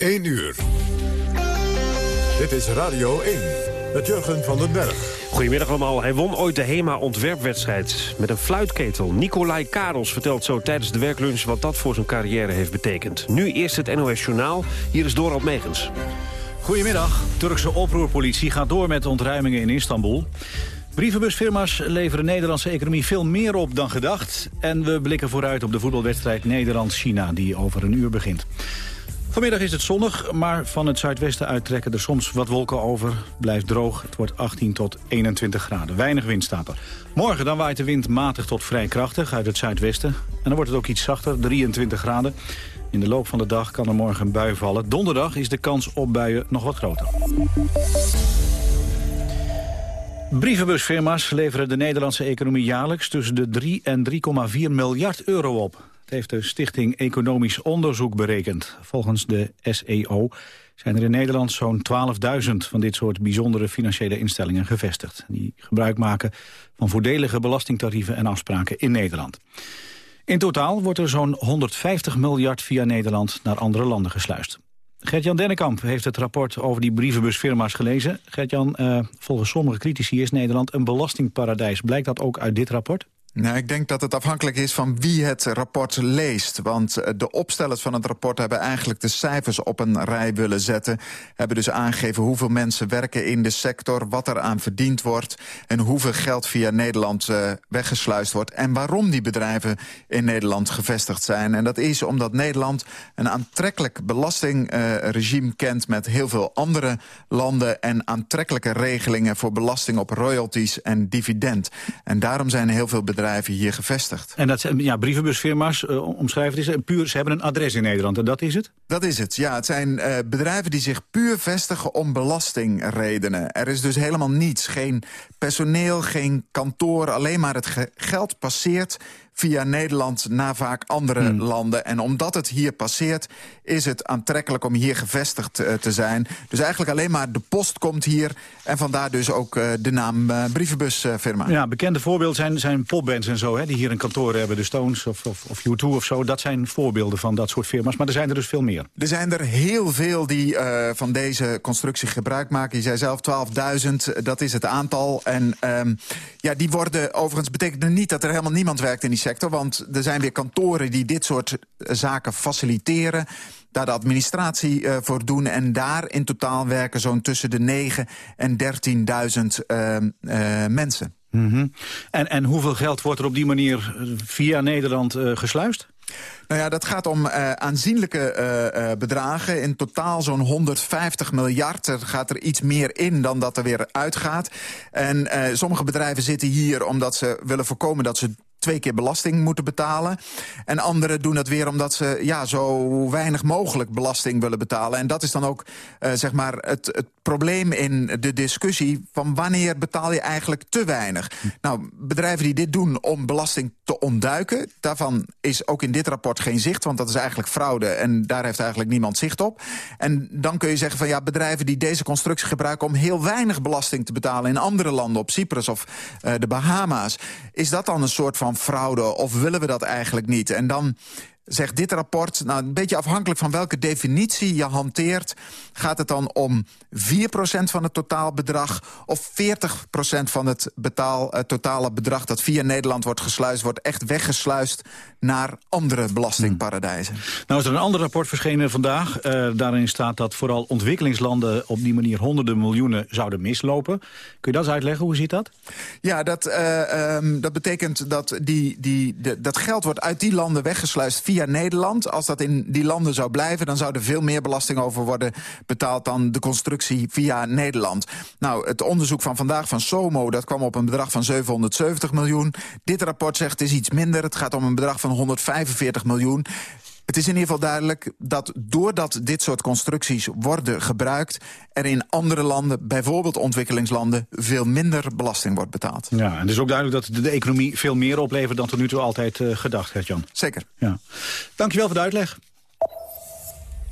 1 uur. Dit is Radio 1 met Jurgen van den Berg. Goedemiddag allemaal. Hij won ooit de HEMA-ontwerpwedstrijd met een fluitketel. Nicolai Karels vertelt zo tijdens de werklunch wat dat voor zijn carrière heeft betekend. Nu eerst het NOS Journaal. Hier is Dorald Megens. Goedemiddag. Turkse oproerpolitie gaat door met ontruimingen in Istanbul. Brievenbusfirma's leveren de Nederlandse economie veel meer op dan gedacht. En we blikken vooruit op de voetbalwedstrijd Nederland-China die over een uur begint. Vanmiddag is het zonnig, maar van het zuidwesten uit trekken er soms wat wolken over. Blijft droog, het wordt 18 tot 21 graden. Weinig wind staat er. Morgen dan waait de wind matig tot vrij krachtig uit het zuidwesten. En dan wordt het ook iets zachter, 23 graden. In de loop van de dag kan er morgen een bui vallen. Donderdag is de kans op buien nog wat groter. Brievenbusfirma's leveren de Nederlandse economie jaarlijks tussen de 3 en 3,4 miljard euro op heeft de Stichting Economisch Onderzoek berekend. Volgens de SEO zijn er in Nederland zo'n 12.000 van dit soort bijzondere financiële instellingen gevestigd. Die gebruik maken van voordelige belastingtarieven en afspraken in Nederland. In totaal wordt er zo'n 150 miljard via Nederland naar andere landen gesluist. Gert-Jan Dennekamp heeft het rapport over die brievenbusfirma's gelezen. Gert-Jan, uh, volgens sommige critici is Nederland een belastingparadijs. Blijkt dat ook uit dit rapport? Nou, ik denk dat het afhankelijk is van wie het rapport leest. Want eh, de opstellers van het rapport hebben eigenlijk de cijfers op een rij willen zetten. Hebben dus aangegeven hoeveel mensen werken in de sector... wat er aan verdiend wordt en hoeveel geld via Nederland uh, weggesluist wordt... en waarom die bedrijven in Nederland gevestigd zijn. En dat is omdat Nederland een aantrekkelijk belastingregime uh, kent... met heel veel andere landen en aantrekkelijke regelingen... voor belasting op royalties en dividend. En daarom zijn heel veel bedrijven bedrijven hier gevestigd. En dat zijn ja, brievenbusfirma's, uh, omschrijven het is, puur, ze hebben een adres in Nederland en dat is het? Dat is het, ja. Het zijn uh, bedrijven die zich puur vestigen om belastingredenen. Er is dus helemaal niets, geen personeel, geen kantoor, alleen maar het geld passeert via Nederland naar vaak andere hmm. landen. En omdat het hier passeert, is het aantrekkelijk om hier gevestigd uh, te zijn. Dus eigenlijk alleen maar de post komt hier... en vandaar dus ook uh, de naam uh, brievenbusfirma. ja, bekende voorbeelden zijn, zijn popbands en zo... Hè, die hier een kantoor hebben, de Stones of, of, of U2 of zo. Dat zijn voorbeelden van dat soort firma's, maar er zijn er dus veel meer. Er zijn er heel veel die van deze constructie gebruik maken. Je zei zelf 12.000, dat is het aantal. En um, ja, die worden overigens betekent niet dat er helemaal niemand werkt in die sector. Want er zijn weer kantoren die dit soort zaken faciliteren daar de administratie uh, voor doen. En daar in totaal werken zo'n tussen de 9 en 13.000 uh, uh, mensen. Mm -hmm. en, en hoeveel geld wordt er op die manier via Nederland gesluist? Nou ja, dat gaat om uh, aanzienlijke uh, uh, bedragen. In totaal zo'n 150 miljard. Er gaat er iets meer in dan dat er weer uitgaat. En sommige bedrijven zitten hier omdat ze willen voorkomen dat ze twee keer belasting moeten betalen. En anderen doen dat weer omdat ze ja, zo weinig mogelijk belasting willen betalen. En dat is dan ook uh, zeg maar het, het probleem in de discussie... van wanneer betaal je eigenlijk te weinig. Nou, bedrijven die dit doen om belasting te ontduiken... daarvan is ook in dit rapport geen zicht, want dat is eigenlijk fraude... en daar heeft eigenlijk niemand zicht op. En dan kun je zeggen van ja, bedrijven die deze constructie gebruiken... om heel weinig belasting te betalen in andere landen, op Cyprus of uh, de Bahama's... is dat dan een soort van fraude of willen we dat eigenlijk niet? En dan zegt dit rapport, nou, een beetje afhankelijk van welke definitie je hanteert... gaat het dan om 4% van het totaalbedrag of 40% van het betaal, uh, totale bedrag... dat via Nederland wordt gesluist, wordt echt weggesluist naar andere belastingparadijzen. Hmm. Nou is er een ander rapport verschenen vandaag. Uh, daarin staat dat vooral ontwikkelingslanden op die manier honderden miljoenen zouden mislopen. Kun je dat eens uitleggen? Hoe ziet dat? Ja, dat, uh, um, dat betekent dat die, die, de, dat geld wordt uit die landen weggesluist via Nederland. Als dat in die landen zou blijven, dan zou er veel meer belasting over worden betaald dan de constructie via Nederland. Nou, het onderzoek van vandaag van SOMO, dat kwam op een bedrag van 770 miljoen. Dit rapport zegt het is iets minder. Het gaat om een bedrag van 145 miljoen. Het is in ieder geval duidelijk dat doordat dit soort constructies worden gebruikt... er in andere landen, bijvoorbeeld ontwikkelingslanden... veel minder belasting wordt betaald. Ja, en het is ook duidelijk dat de, economie veel meer oplevert... dan tot nu toe altijd uh, gedacht, Gert-Jan. Zeker. Ja. Dankjewel voor de uitleg.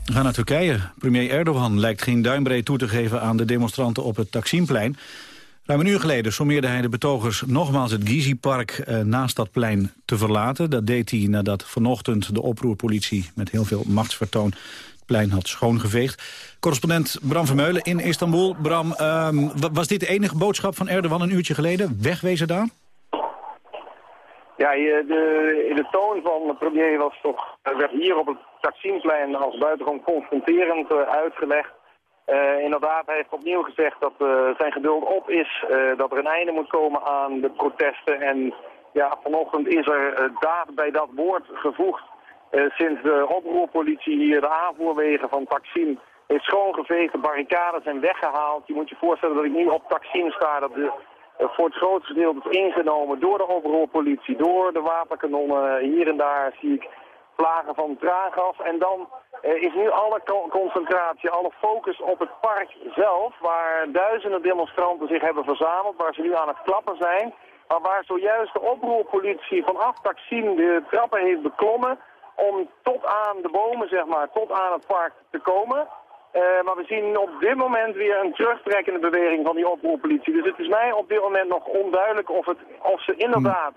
We gaan naar Turkije. Premier Erdogan lijkt geen duimbreed toe te geven aan de demonstranten op het Taksimplein. Een uur geleden sommeerde hij de betogers nogmaals het Gizi-park eh, naast dat plein te verlaten. Dat deed hij nadat vanochtend de oproerpolitie met heel veel machtsvertoon plein had schoongeveegd. Correspondent Bram Vermeulen in Istanbul. Bram, ehm, was dit de enige boodschap van Erdogan een uurtje geleden? Wegwezen daar? Ja, de, in de toon van de premier was toch, werd hier op het Taksimplein als buitengewoon confronterend uh, uitgelegd. Uh, inderdaad, hij heeft opnieuw gezegd dat uh, zijn geduld op is, dat er een einde moet komen aan de protesten. En ja, vanochtend is er daad bij dat woord gevoegd. sinds de oproerpolitie hier de aanvoerwegen van Taksim heeft schoongeveegd, de barricades zijn weggehaald. Je moet je voorstellen dat ik nu op Taksim sta, dat de eh, voor het grootste gedeelte is ingenomen door de overholpolitie, door de waterkanonnen. Hier en daar zie ik vlagen van traangas. En dan uh, is nu alle concentratie, alle focus op het park zelf, waar duizenden demonstranten zich hebben verzameld, waar ze nu aan het klappen zijn. Maar waar zojuist de oproerpolitie vanaf Taksim de trappen heeft beklommen om tot aan de bomen, zeg maar, tot aan het park te komen. Uh, maar we zien op dit moment weer een terugtrekkende beweging van die oproerpolitie. Dus het is mij op dit moment nog onduidelijk of, het, of ze inderdaad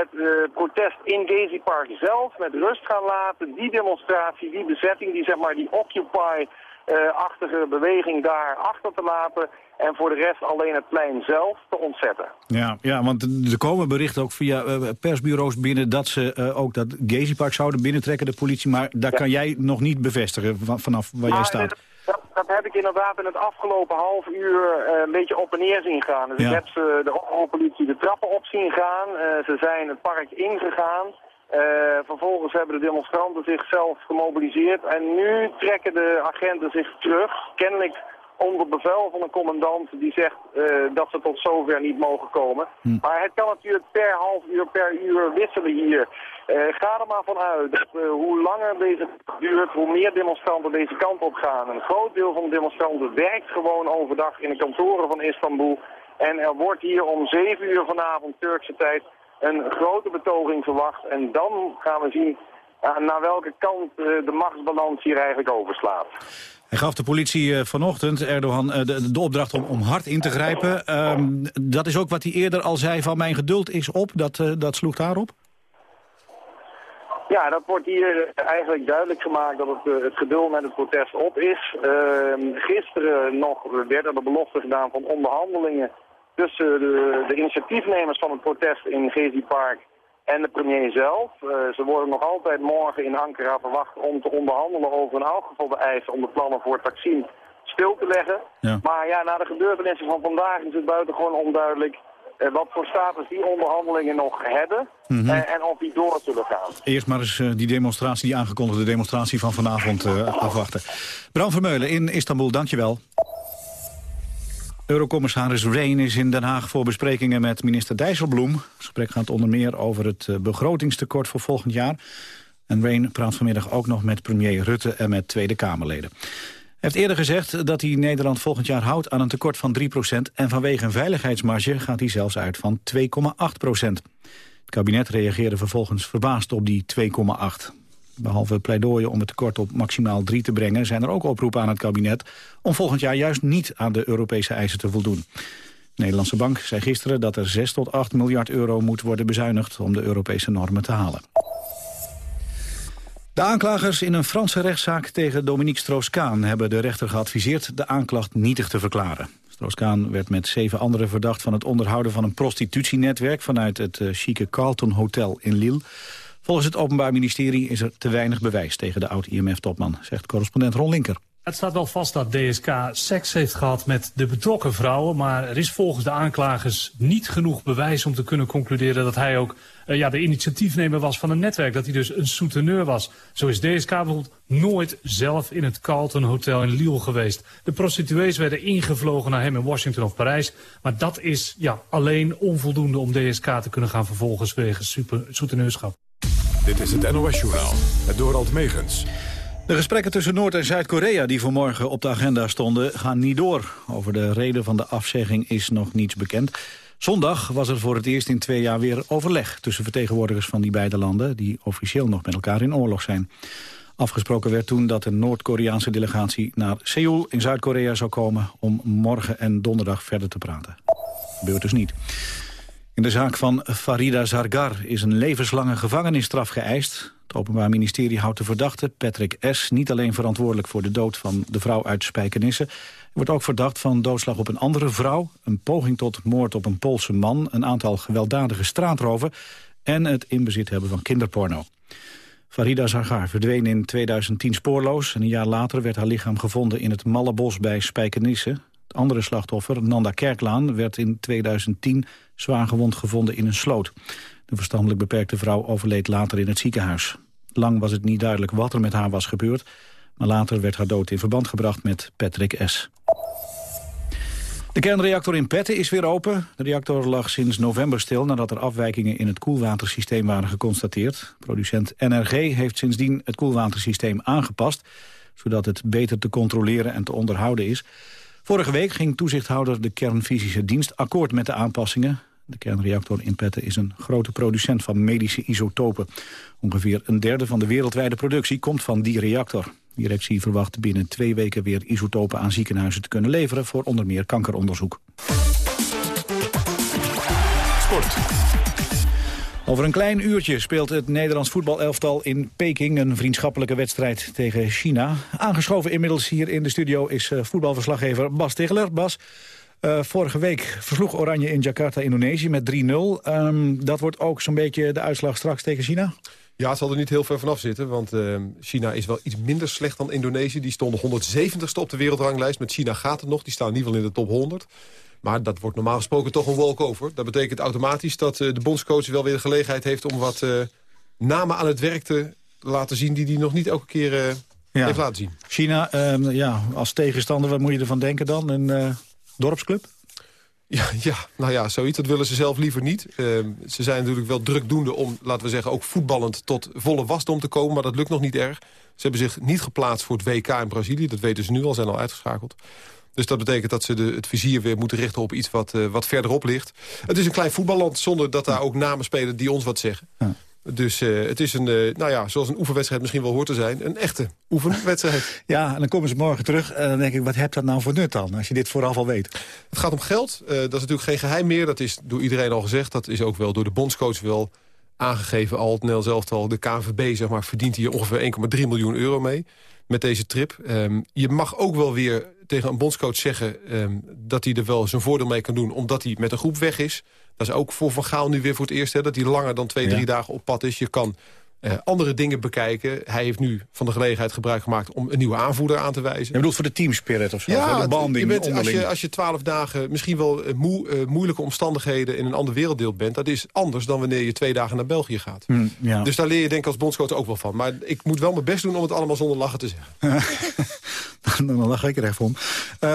het uh, protest in Gezi Park zelf met rust gaan laten. Die demonstratie, die bezetting, die zeg maar die Occupy-achtige uh, beweging daar achter te laten. En voor de rest alleen het plein zelf te ontzetten. Ja, ja want er komen berichten ook via uh, persbureaus binnen... dat ze uh, ook dat Gezi Park zouden binnentrekken, de politie. Maar daar ja. kan jij nog niet bevestigen vanaf waar jij staat. Dat, dat, heb ik inderdaad in het afgelopen half uur uh, een beetje op en neer zien gaan. Dus ja. ik heb ze, de politie de trappen op zien gaan. Uh, ze zijn het park ingegaan. Uh, vervolgens hebben de demonstranten zichzelf gemobiliseerd. En nu trekken de agenten zich terug. Kennelijk onder bevel van een commandant die zegt dat ze tot zover niet mogen komen. Hm. Maar het kan natuurlijk per half uur, per uur wisselen hier. Uh, ga er maar vanuit dat uh, hoe langer deze duurt, hoe meer demonstranten deze kant op gaan. Een groot deel van de demonstranten werkt gewoon overdag in de kantoren van Istanbul. En er wordt hier om 7 uur vanavond Turkse tijd een grote betoging verwacht. En dan gaan we zien naar welke kant de machtsbalans hier eigenlijk overslaat. Hij gaf de politie vanochtend, Erdogan, de, opdracht om, hard in te grijpen. Um, dat is ook wat hij eerder al zei van mijn geduld is op. Dat, dat sloeg daarop? Ja, dat wordt hier eigenlijk duidelijk gemaakt dat het, het geduld met het protest op is. Ehm, gisteren nog werden er beloften gedaan van onderhandelingen tussen de, de initiatiefnemers van het protest in Gezi Park en de premier zelf. Uh, ze worden nog altijd morgen in Ankara verwacht om te onderhandelen over een de eisen om de plannen voor Taksim stil te leggen. Ja. Maar ja, na de gebeurtenissen van vandaag is het buitengewoon onduidelijk wat voor status die onderhandelingen nog hebben mm -hmm. uh, en of die door zullen gaan. Eerst maar eens die demonstratie, die aangekondigde demonstratie van vanavond afwachten. Bram Vermeulen in Istanbul, dankjewel. Eurocommissaris Rehn is in Den Haag voor besprekingen met minister Dijsselbloem. Het gesprek gaat onder meer over het eh, begrotingstekort voor volgend jaar. En Rehn praat vanmiddag ook nog met premier Rutte en met Tweede Kamerleden. Heeft eerder gezegd dat hij Nederland volgend jaar houdt aan een tekort van 3% en vanwege een veiligheidsmarge gaat hij zelfs uit van 2,8% Het kabinet reageerde vervolgens verbaasd op die 2,8. Behalve pleidooien om het tekort op maximaal 3 te brengen... zijn er ook oproepen aan het kabinet om volgend jaar juist niet aan de Europese eisen te voldoen. De Nederlandse Bank zei gisteren dat er 6 tot 8 miljard euro moet worden bezuinigd om de Europese normen te halen. De aanklagers in een Franse rechtszaak tegen Dominique Stroos-Kaan hebben de rechter geadviseerd de aanklacht nietig te verklaren. Stroos-Kaan werd met zeven anderen verdacht van het onderhouden van een prostitutienetwerk vanuit het uh, chique Carlton Hotel in Lille. Volgens het Openbaar Ministerie is er te weinig bewijs tegen de oud-IMF-topman, zegt correspondent Ron Linker. Het staat wel vast dat DSK seks heeft gehad met de betrokken vrouwen... maar er is volgens de aanklagers niet genoeg bewijs om te kunnen concluderen... dat hij ook uh, ja, de initiatiefnemer was van een netwerk, dat hij dus een souteneur was. Zo is DSK bijvoorbeeld nooit zelf in het Carlton Hotel in Lille geweest. De prostituees werden ingevlogen naar hem in Washington of Parijs... maar dat is ja, alleen onvoldoende om DSK te kunnen gaan vervolgen... wegens souteneurschap. Dit is het NOS-journaal, het Dorald Megens. De gesprekken tussen Noord- en Zuid-Korea die vanmorgen op de agenda stonden gaan niet door. Over de reden van de afzegging is nog niets bekend. Zondag was er voor het eerst in twee jaar weer overleg tussen vertegenwoordigers van die beide landen... die officieel nog met elkaar in oorlog zijn. Afgesproken werd toen dat een Noord-Koreaanse delegatie naar Seoul in Zuid-Korea zou komen... om morgen en donderdag verder te praten. Gebeurt dus niet. In de zaak van Farida Zargar is een levenslange gevangenisstraf geëist. Het Openbaar Ministerie houdt de verdachte, Patrick S., niet alleen verantwoordelijk voor de dood van de vrouw uit Spijkenisse. Hij wordt ook verdacht van doodslag op een andere vrouw, een poging tot moord op een Poolse man, een aantal gewelddadige straatroven en het inbezit hebben van kinderporno. Farida Zagar verdween in 2010 spoorloos en een jaar later werd haar lichaam gevonden in het Mallebos bij Spijkenisse. Het andere slachtoffer, Nanda Kerklaan, werd in 2010 zwaar gewond gevonden in een sloot. De verstandelijk beperkte vrouw overleed later in het ziekenhuis. Lang was het niet duidelijk wat er met haar was gebeurd... maar later werd haar dood in verband gebracht met Patrick S. De kernreactor in Petten is weer open. De reactor lag sinds november stil nadat er afwijkingen in het koelwatersysteem waren geconstateerd. Producent NRG heeft sindsdien het koelwatersysteem aangepast, zodat het beter te controleren en te onderhouden is. Vorige week ging toezichthouder de kernfysische dienst akkoord met de aanpassingen. De kernreactor in Petten is een grote producent van medische isotopen. Ongeveer een derde van de wereldwijde productie komt van die reactor. De directie verwacht binnen twee weken weer isotopen aan ziekenhuizen te kunnen leveren... voor onder meer kankeronderzoek. Sport. Over een klein uurtje speelt het Nederlands voetbalelftal in Peking... een vriendschappelijke wedstrijd tegen China. Aangeschoven inmiddels hier in de studio is eh, voetbalverslaggever Bas Tegeler. Bas, uh, vorige week versloeg Oranje in Jakarta, Indonesië met 3-0. Um, ehm, dat wordt ook zo'n beetje de uitslag straks tegen China? Ja, het zal er niet heel ver vanaf zitten. Want uh, China is wel iets minder slecht dan Indonesië. Die stonden 170ste op de wereldranglijst. Met China gaat het nog. Die staan in ieder geval in de top 100. Maar dat wordt normaal gesproken toch een walkover. Dat betekent automatisch dat uh, de bondscoach wel weer de gelegenheid heeft... om wat uh, namen aan het werk te laten zien... die hij nog niet elke keer ja. heeft laten zien. China, ehm, ja, als tegenstander, wat moet je ervan denken dan? Een dorpsclub? Ja, ja, nou ja, zoiets. Dat willen ze zelf liever niet. Ehm, ze zijn natuurlijk wel drukdoende om, laten we zeggen, ook voetballend tot volle wasdom te komen. Maar dat lukt nog niet erg. Ze hebben zich niet geplaatst voor het WK in Brazilië. Dat weten ze nu al, zijn al uitgeschakeld. Dus dat betekent dat ze de, het vizier weer moeten richten op iets wat, uh, wat verderop ligt. Het is een klein voetballand zonder dat daar ook namen spelen die ons wat zeggen. Ja. Dus uh, het is een, uh, nou ja, zoals een oefenwedstrijd misschien wel hoort te zijn... een echte oefenwedstrijd. ja, en dan komen ze morgen terug en dan denk ik... wat heb dat nou voor nut dan, als je dit vooraf al weet? Het gaat om geld. Uh, dat is natuurlijk geen geheim meer. Dat is door iedereen al gezegd. Dat is ook wel door de bondscoach wel aangegeven. Al het Nel zelf al, de KNVB zeg maar, verdient hier ongeveer 1,3 miljoen euro mee met deze trip. Um, je mag ook wel weer tegen een bondscoach zeggen... Um, dat hij er wel zijn voordeel mee kan doen... omdat hij met een groep weg is. Dat is ook voor Van Gaal nu weer voor het eerst... Hè, dat hij langer dan twee, drie dagen op pad is. Je kan uh, andere dingen bekijken. Hij heeft nu van de gelegenheid gebruik gemaakt om een nieuwe aanvoerder aan te wijzen. Je bedoelt voor de teamspirit of zo? Ja, de banding je bent, als, je, als je twaalf dagen misschien wel uh, moe, uh, moeilijke omstandigheden in een ander werelddeel bent... dat is anders dan wanneer je twee dagen naar België gaat. Mm, ja. Dus daar leer je denk ik als bondscoach ook wel van. Maar ik moet wel mijn best doen om het allemaal zonder lachen te zeggen. dan lach ik er even om.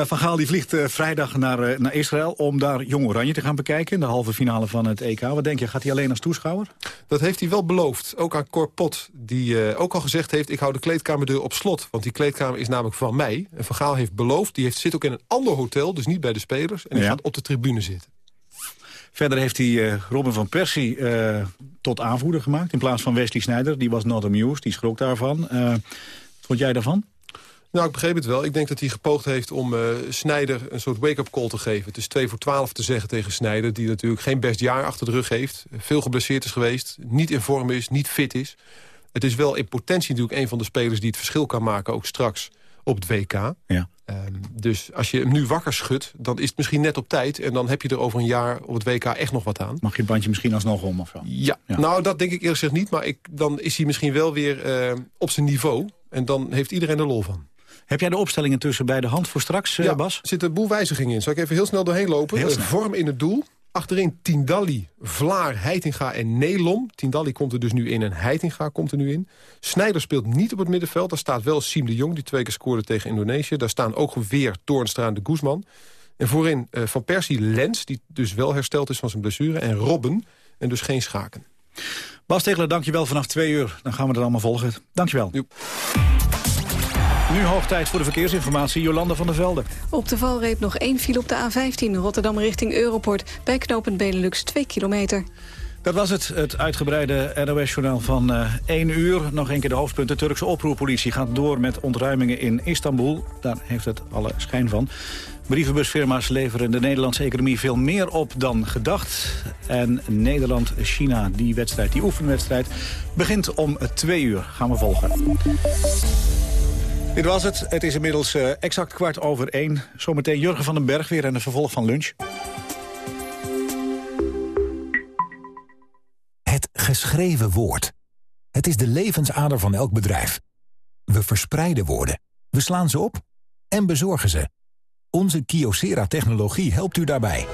van Gaal die vliegt vrijdag naar, naar Israël om daar Jong Oranje te gaan bekijken... in de halve finale van het EK. Wat denk je, gaat hij alleen als toeschouwer? Dat heeft hij wel beloofd, ook aan Cor Pot die uh, ook al gezegd heeft... ik hou de kleedkamerdeur op slot, want die kleedkamer is namelijk van mij. En Van Gaal heeft beloofd, die heeft, zit ook in een ander hotel... dus niet bij de spelers, en die ja. gaat op de tribune zitten. Verder heeft hij uh, Robin van Persie uh, tot aanvoerder gemaakt... in plaats van Wesley Sneijder, die was not amused, die schrok daarvan. wat vond jij daarvan? Nou, ik begreep het wel. Ik denk dat hij gepoogd heeft om uh, Snijder een soort wake-up call te geven. Het is 2 voor 12 te zeggen tegen Snijder... die natuurlijk geen best jaar achter de rug heeft. Veel geblesseerd is geweest. Niet in vorm is, niet fit is. Het is wel in potentie natuurlijk een van de spelers die het verschil kan maken... ook straks op het WK. Ja. Um, dus als je hem nu wakker schudt, dan is het misschien net op tijd... en dan heb je er over een jaar op het WK echt nog wat aan. Mag je het bandje misschien alsnog om of zo? Ja, ja. nou dat denk ik eerlijk gezegd niet... maar ik, dan is hij misschien wel weer uh, op zijn niveau... en dan heeft iedereen er lol van. Heb jij de opstellingen tussen bij de hand voor straks, uh, ja, Bas? er zit een boel wijzigingen in. Zal ik even heel snel doorheen lopen? Heel snel. vorm in het doel. Achterin Tindalli, Vlaar, Heitinga en Nelom. Tindalli komt er dus nu in en Heitinga komt er nu in. Snijder speelt niet op het middenveld. Daar staat wel Siem de Jong, die twee keer scoorde tegen Indonesië. Daar staan ook weer Toornstra en de Guzman. En voorin uh, Van Persie Lens, die dus wel hersteld is van zijn blessure. En Robben, en dus geen schaken. Bas Tegeler, dankjewel vanaf twee uur. Dan gaan we het allemaal volgen. Dankjewel. Joep. Nu hoog tijd voor de verkeersinformatie. Jolanda van der Velde. Op de valreep nog één file op de A15 Rotterdam richting Europort. Bij knooppunt Benelux 2 kilometer. Dat was het, het uitgebreide NOS-journaal van uh, 1 uur. Nog een keer de hoofdpunten. De Turkse oproerpolitie gaat door met ontruimingen in Istanbul. Daar heeft het alle schijn van. Brievenbusfirma's leveren de Nederlandse economie veel meer op dan gedacht. En Nederland-China, die wedstrijd, die oefenwedstrijd, begint om twee uur. Gaan we volgen. Dit was het. Het is inmiddels uh, exact kwart over één. Zometeen Jurgen van den Berg weer en het vervolg van lunch. Het geschreven woord. Het is de levensader van elk bedrijf. We verspreiden woorden. We slaan ze op en bezorgen ze. Onze Kyocera-technologie helpt u daarbij.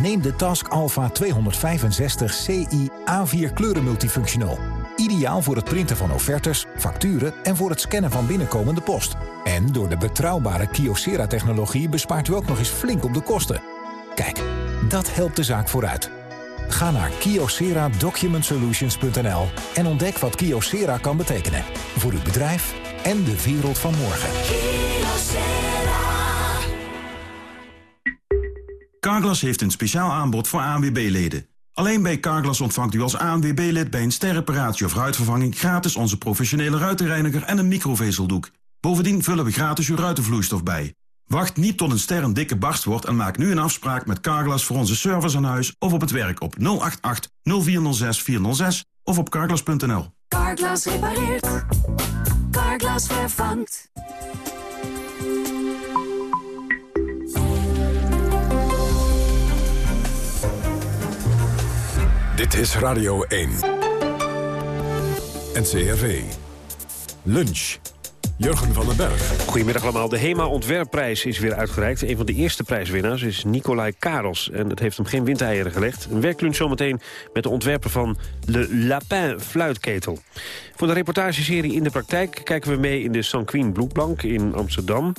Neem de Task Alpha 265 CI A4 kleuren multifunctional. Ideaal voor het printen van offertes, facturen en voor het scannen van binnenkomende post. En door de betrouwbare Kyocera-technologie bespaart u ook nog eens flink op de kosten. Kijk, dat helpt de zaak vooruit. Ga naar kyocera-document-solutions.nl en ontdek wat Kyocera kan betekenen. Voor uw bedrijf en de wereld van morgen. Carglass heeft een speciaal aanbod voor ANWB-leden. Alleen bij Carglass ontvangt u als ANWB-lid bij een sterreparatie of ruitvervanging... gratis onze professionele ruitenreiniger en een microvezeldoek. Bovendien vullen we gratis uw ruitenvloeistof bij. Wacht niet tot een ster een dikke barst wordt en maak nu een afspraak met Carglass... voor onze service aan huis of op het werk op 088 0406 406 of op carglass.nl. Carglass repareert. Carglass vervangt. Dit is Radio 1. NCRV. Lunch. Jurgen van den Berg. Goedemiddag allemaal. De HEMA Ontwerpprijs is weer uitgereikt. Een van de eerste prijswinnaars is Nicolai Karels. En het heeft hem geen windeieren gelegd. Een werklunch zometeen met de ontwerper van Le Lapin fluitketel. Voor de reportageserie In de Praktijk kijken we mee in de Sanquin Bloedbank in Amsterdam.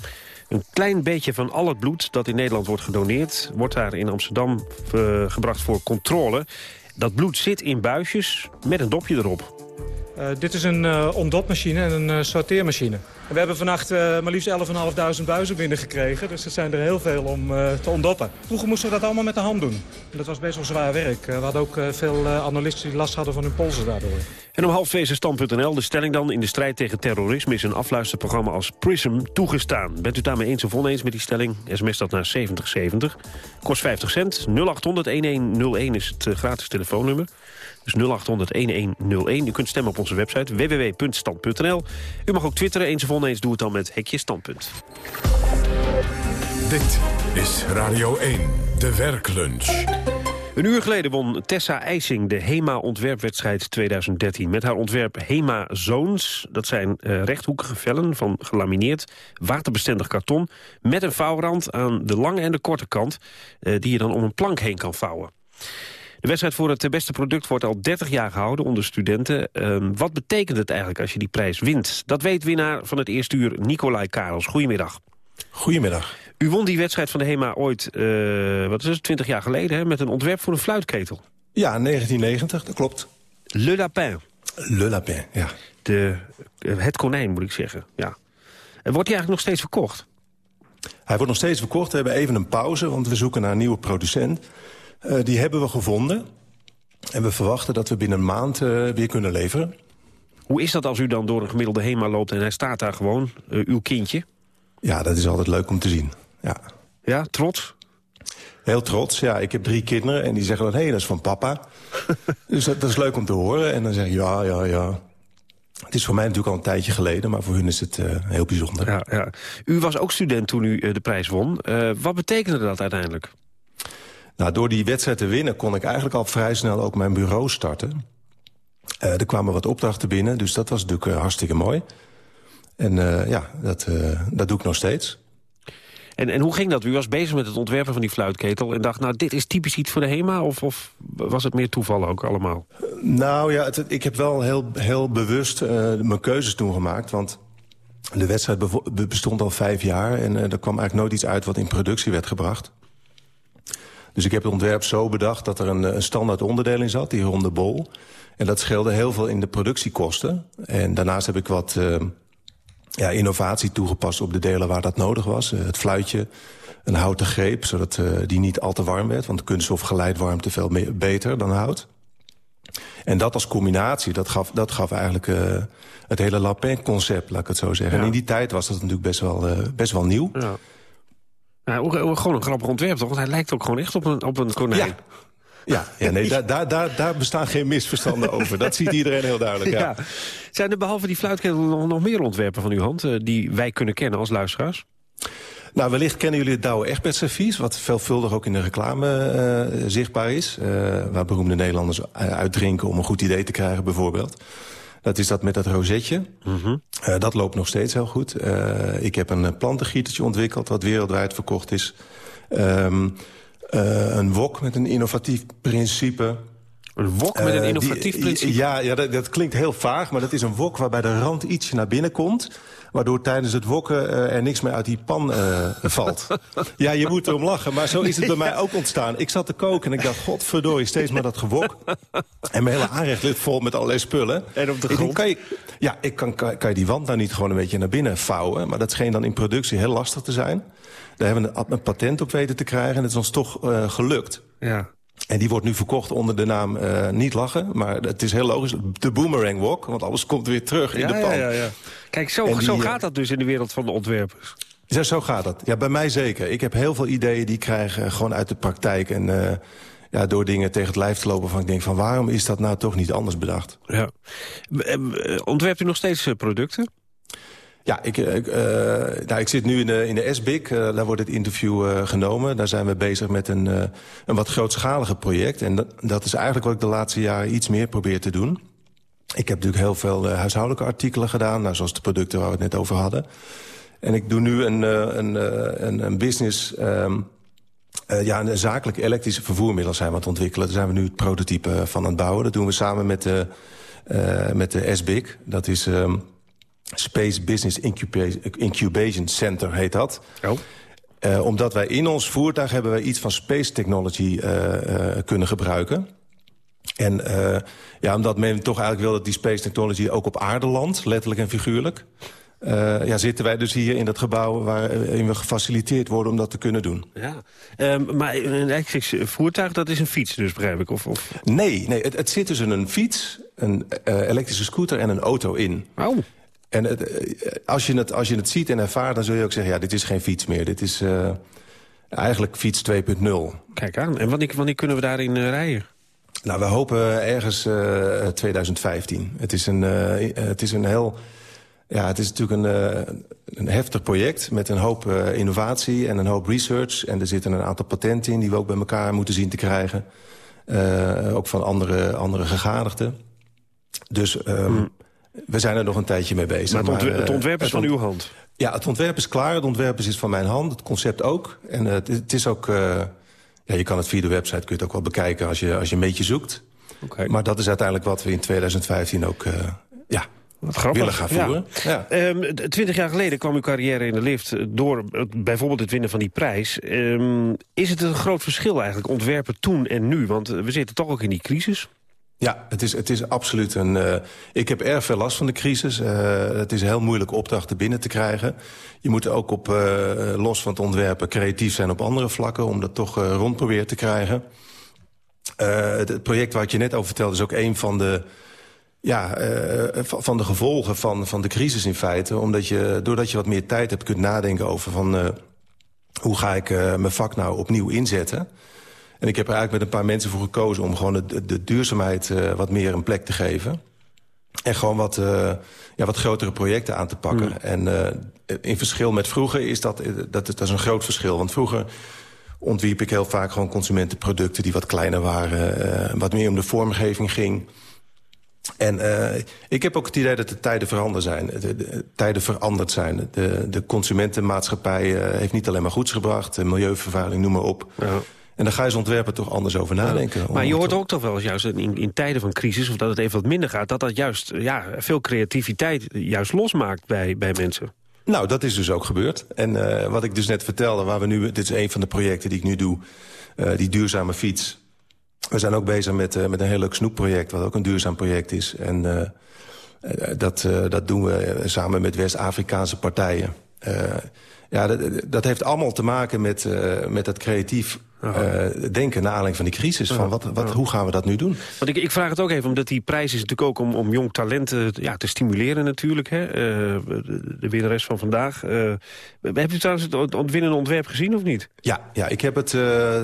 Een klein beetje van al het bloed dat in Nederland wordt gedoneerd... wordt daar in Amsterdam uh, gebracht voor controle. Dat bloed zit in buisjes met een dopje erop. Uh, dit is een uh, en een uh, sorteermachine. We hebben vannacht maar liefst 11.500 buizen binnengekregen. Dus er zijn er heel veel om te ontdoppen. Vroeger moesten we dat allemaal met de hand doen. En dat was best wel zwaar werk. we hadden ook veel analisten die last hadden van hun polsen daardoor. En om half. De stelling dan in de strijd tegen terrorisme is een afluisterprogramma als PRISM toegestaan. Bent u daarmee eens of oneens met die stelling? SMS dat naar 7070. Kost 50 cent. 0800-1101 is het gratis telefoonnummer. Dus 0800-1101. U kunt stemmen op onze website www.stand.nl. U mag ook twitteren, eens of oneens. Doe het dan met Hekje Standpunt. Dit is Radio 1, de werklunch. Een uur geleden won Tessa IJsing de HEMA-ontwerpwedstrijd 2013... met haar ontwerp HEMA Zones. Dat zijn uh, rechthoekige vellen van gelamineerd, waterbestendig karton... met een vouwrand aan de lange en de korte kant... Uh, die je dan om een plank heen kan vouwen. De wedstrijd voor het beste product wordt al 30 jaar gehouden onder studenten. Uh, wat betekent het eigenlijk als je die prijs wint? Dat weet winnaar van het eerste uur Nicolai Karels. Goedemiddag. Goedemiddag. U won die wedstrijd van de HEMA ooit, uh, wat is het, 20 jaar geleden... Hè, met een ontwerp voor een fluitketel. Ja, 1990, dat klopt. Le Lapin. Le Lapin, ja. De, uh, het konijn, moet ik zeggen, ja. En wordt hij eigenlijk nog steeds verkocht? Hij wordt nog steeds verkocht. We hebben even een pauze, want we zoeken naar een nieuwe producent. Uh, die hebben we gevonden. En we verwachten dat we binnen een maand uh, weer kunnen leveren. Hoe is dat als u dan door een gemiddelde HEMA loopt... en hij staat daar gewoon, uh, uw kindje? Ja, dat is altijd leuk om te zien. Ja, ja trots? Heel trots, ja. Ik heb drie kinderen en die zeggen dan... hé, hey, dat is van papa. dus dat, dat, is leuk om te horen. En dan zeg ik, ja, ja, ja. Het is voor mij natuurlijk al een tijdje geleden... maar voor hun is het uh, heel bijzonder. Ja, ja. U was ook student toen u uh, de prijs won. Uh, wat betekende dat uiteindelijk? Nou, door die wedstrijd te winnen kon ik eigenlijk al vrij snel ook mijn bureau starten. Uh, er kwamen wat opdrachten binnen, dus dat was natuurlijk uh, hartstikke mooi. En uh, ja, dat, dat doe ik nog steeds. En, en hoe ging dat? U was bezig met het ontwerpen van die fluitketel... en dacht, nou, dit is typisch iets voor de HEMA? Of, of was het meer toeval ook allemaal? nou ja, het, ik heb wel heel, heel bewust mijn keuzes toen gemaakt. Want de wedstrijd bestond al vijf jaar... en er kwam eigenlijk nooit iets uit wat in productie werd gebracht. Dus ik heb het ontwerp zo bedacht dat er een, een standaard onderdeel in zat, die ronde bol. En dat scheelde heel veel in de productiekosten. En daarnaast heb ik wat uh, ja, innovatie toegepast op de delen waar dat nodig was. Uh, het fluitje, een houten greep, zodat uh, die niet al te warm werd. Want kunststof geleidt warmte veel beter dan hout. En dat als combinatie, dat gaf, dat gaf eigenlijk uh, het hele Lapin-concept, laat ik het zo zeggen. En in die tijd was dat natuurlijk best wel, uh, best wel nieuw. Ja. Ja, gewoon een grappig ontwerp, toch? Want hij lijkt ook gewoon echt op een, op een konijn. Ja. Ja, ja nee, daar, daar, daar, daar bestaan geen misverstanden over. Dat ziet iedereen heel duidelijk. Ja. ja. Zijn er behalve die fluitketel nog, nog meer ontwerpen van uw hand... Uh, die wij kunnen kennen als luisteraars? Nou, wellicht kennen jullie het Douwe Egberts servies... wat veelvuldig ook in de reclame uh, zichtbaar is. Uh, waar beroemde Nederlanders uitdrinken om een goed idee te krijgen bijvoorbeeld. Dat is dat met dat rozetje. Mm -hmm. uh, dat loopt nog steeds heel goed. ik heb een plantengietertje ontwikkeld... wat wereldwijd verkocht is. Um, uh, een wok met een innovatief principe. Een wok met een innovatief die, principe? Ja, ja dat, dat, klinkt heel vaag, maar dat is een wok waarbij de rand ietsje naar binnen komt... waardoor tijdens het wokken uh, er niks meer uit die pan valt. ja, je moet erom lachen, maar zo is het bij mij ook ontstaan. Ik zat te koken en ik dacht, godverdorie, steeds maar dat gewok. en mijn hele aanrecht ligt vol met allerlei spullen. En op de grond? kan je, ja, ik kan, kan, kan je die wand nou niet gewoon een beetje naar binnen vouwen... maar dat scheen dan in productie heel lastig te zijn... Daar hebben we een patent op weten te krijgen en het is ons toch uh, gelukt. Ja. En die wordt nu verkocht onder de naam uh, Niet Lachen. Maar het is heel logisch, de Boomerang Walk. Want alles komt weer terug in ja, de pan. Ja, ja, ja. Kijk, zo, die, zo gaat dat dus in de wereld van de ontwerpers. Ja, zo gaat dat. Ja, bij mij zeker. Ik heb heel veel ideeën die ik krijg uh, gewoon uit de praktijk. En uh, ja, door dingen tegen het lijf te lopen van ik denk van waarom is dat nou toch niet anders bedacht? Ja. Ontwerpt u nog steeds producten? Ja, ik, uh, nou, ik zit nu in de, in de SBIC. Uh, daar wordt het interview uh, genomen. Daar zijn we bezig met een, een wat grootschalige project. En dat, dat, is eigenlijk wat ik de laatste jaren iets meer probeer te doen. Ik heb natuurlijk heel veel huishoudelijke artikelen gedaan. Nou, zoals de producten waar we het net over hadden. En ik doe nu een, een, een, een business... Um, ja, een zakelijke elektrische vervoermiddel zijn we aan het ontwikkelen. Daar zijn we nu het prototype van aan het bouwen. Dat doen we samen met de, met de SBIC. Dat is... Um, Space Business Incubation Center heet dat. Oh. Uh, omdat wij in ons voertuig hebben wij iets van space technology uh, uh, kunnen gebruiken. En ja, omdat men toch eigenlijk wil dat die space technology ook op aarde landt, letterlijk en figuurlijk. ja, zitten wij dus hier in dat gebouw waarin we gefaciliteerd worden om dat te kunnen doen. Ja, um, maar een elektrisch voertuig, dat is een fiets dus, begrijp ik? Of, of... Nee, nee het, het zit dus in een fiets, een elektrische scooter en een auto in. Oh. En het, eh, als, je het, als je het ziet en ervaart, dan zul je ook zeggen... ja, dit is geen fiets meer. Dit is uh, eigenlijk fiets 2.0. Kijk aan. En wanneer, wanneer kunnen we daarin uh, rijden? Nou, we hopen ergens uh, 2015. Het is een, het is een heel... Ja, het is natuurlijk een, een heftig project met een hoop innovatie en een hoop research. En er zitten een aantal patenten in die we ook bij elkaar moeten zien te krijgen. ook van andere, andere gegadigden. Dus... Um, we zijn er nog een tijdje mee bezig. Maar het, ontwerp, maar, het ontwerp is van uw hand? Ja, het ontwerp is klaar. Het ontwerp is van mijn hand. Het concept ook. En uh, het, het, is ook... Uh, ja, je kan het via de website kun je het ook wel bekijken als je, als je een beetje zoekt. Okay. Maar dat is uiteindelijk wat we in 2015 ook ja, willen gaan voeren. Ja. Ja. Um, twintig jaar geleden kwam uw carrière in de lift door bijvoorbeeld het winnen van die prijs. Um, is het een groot verschil eigenlijk, ontwerpen toen en nu? Want we zitten toch ook in die crisis. Ja, het is, het is absoluut een... Uh, ik heb erg veel last van de crisis. Uh, het is heel moeilijk opdrachten binnen te krijgen. Je moet ook op, uh, los van het ontwerpen creatief zijn op andere vlakken... om dat toch rond proberen te krijgen. Het, het, project waar ik je net over vertelde is ook een van de... Ja, van de gevolgen van, van de crisis in feite. Omdat je, doordat je wat meer tijd hebt, kunt nadenken over van... hoe ga ik mijn vak nou opnieuw inzetten... En ik heb er eigenlijk met een paar mensen voor gekozen... om gewoon de, de duurzaamheid uh, wat meer een plek te geven. En gewoon wat, uh, ja, wat grotere projecten aan te pakken. Mm. En uh, in verschil met vroeger is dat, dat, dat is een groot verschil. Want vroeger ontwierp ik heel vaak gewoon consumentenproducten... die wat kleiner waren, wat meer om de vormgeving ging... En uh, ik heb ook het idee dat de tijden veranderd zijn. De, de tijden veranderd zijn. De, de consumentenmaatschappij uh, heeft niet alleen maar goeds gebracht. De milieuvervuiling, noem maar op. Ja. En daar ga je als ontwerper toch anders over nadenken. Maar je hoort ook toch wel eens juist in, in tijden van crisis... of dat het even wat minder gaat... dat dat juist ja, veel creativiteit juist losmaakt bij, bij mensen. Nou, dat is dus ook gebeurd. En uh, wat ik dus net vertelde, waar we nu, dit is een van de projecten die ik nu doe... Uh, die duurzame fiets. We zijn ook bezig met, uh, met een heel leuk snoepproject... wat ook een duurzaam project is. En dat, dat doen we samen met West-Afrikaanse partijen. ja, dat, dat, heeft allemaal te maken met, met dat creatief uh, denken... naar aanleiding van die crisis. Van wat, wat, hoe gaan we dat nu doen? Want ik, ik vraag het ook even, omdat die prijs is natuurlijk ook... om, om jong talent ja, te stimuleren natuurlijk. Hè? Uh, de, de winnares van vandaag. Heb je trouwens het ontwinnende ontwerp gezien of niet? Ja, ja ik heb het,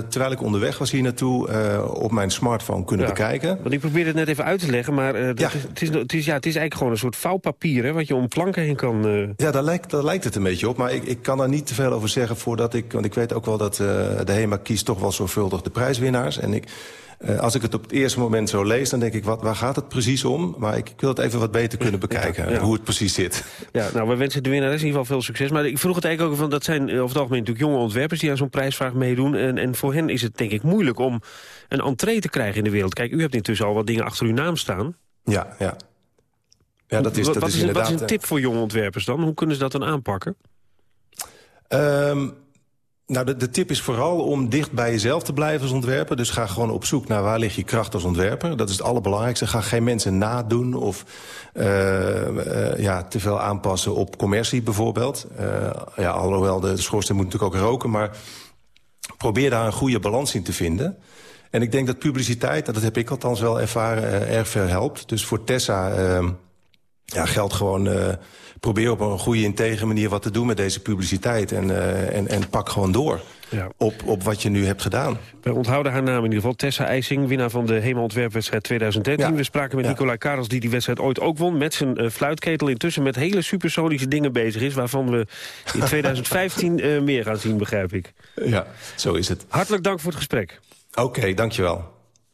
terwijl ik onderweg was hier naartoe... op mijn smartphone kunnen bekijken. Want ik probeerde het net even uit te leggen... maar ja. het, is, het, is, ja, het is eigenlijk gewoon een soort vouwpapier... Hè, wat je om planken heen kan... Ja, daar lijkt, daar lijkt het een beetje op. Maar ik, ik kan daar niet te veel over zeggen voordat ik... want ik weet ook wel dat de HEMA kiest toch wel zorgvuldig de prijswinnaars. En ik, uh, als ik het op het eerste moment zo lees, dan denk ik, wat, waar gaat het precies om? Maar ik, ik wil het even wat beter kunnen bekijken, hoe het precies zit. Ja, nou, we wensen de winnaars in ieder geval veel succes. Maar ik vroeg het eigenlijk ook van, dat zijn over het algemeen natuurlijk jonge ontwerpers... die aan zo'n prijsvraag meedoen. En, en voor hen is het denk ik moeilijk om een entree te krijgen in de wereld. Kijk, u hebt intussen al wat dingen achter uw naam staan. Ja, ja. Ja, dat is, dat wat, is, is, inderdaad... wat is een tip voor jonge ontwerpers dan? Hoe kunnen ze dat dan aanpakken? Um, nou, de, tip is vooral om dicht bij jezelf te blijven als ontwerper. Dus ga gewoon op zoek naar waar ligt je kracht als ontwerper. Dat is het allerbelangrijkste. Ga geen mensen nadoen of uh, uh, ja, te veel aanpassen op commercie bijvoorbeeld. Uh, ja, alhoewel de, schoorsteen moet natuurlijk ook roken. Maar probeer daar een goede balans in te vinden. En ik denk dat publiciteit, dat heb ik althans wel ervaren, erg veel helpt. Dus voor Tessa ja, geldt gewoon probeer op een goede, integere manier wat te doen met deze publiciteit. En, uh, en, en pak gewoon door ja. op, op wat je nu hebt gedaan. We onthouden haar naam in ieder geval. Tessa IJsing, winnaar van de Hema Ontwerpwedstrijd 2013. Ja. We spraken met ja. Nicolai Karels, die die wedstrijd ooit ook won... met zijn uh, fluitketel intussen met hele supersonische dingen bezig is... waarvan we in 2015 uh, meer gaan zien, begrijp ik. Ja, zo is het. Hartelijk dank voor het gesprek. Oké, okay, dankjewel.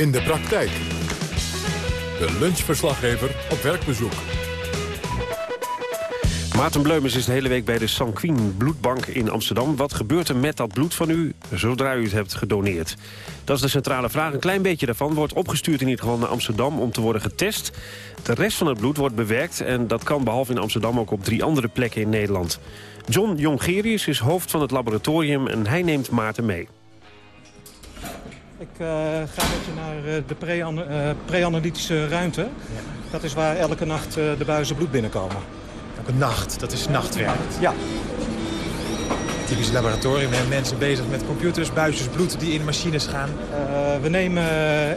in de praktijk. De lunchverslaggever op werkbezoek. Maarten Bleumers is de hele week bij de Sanquin Bloedbank in Amsterdam. Wat gebeurt er met dat bloed van u zodra u het hebt gedoneerd? Dat is de centrale vraag. Een klein beetje daarvan wordt opgestuurd in ieder geval naar Amsterdam om te worden getest. De rest van het bloed wordt bewerkt en dat kan behalve in Amsterdam ook op drie andere plekken in Nederland. John Jongerius is hoofd van het laboratorium en hij neemt Maarten mee. Ik uh, ga met je naar uh, de pre-analytische pre ruimte. Ja. Dat is waar elke nacht de buizen bloed binnenkomen. Elke nacht? Dat is nachtwerk? Ja. Typisch laboratorium en mensen bezig met computers, buisjes bloed die in machines gaan. we nemen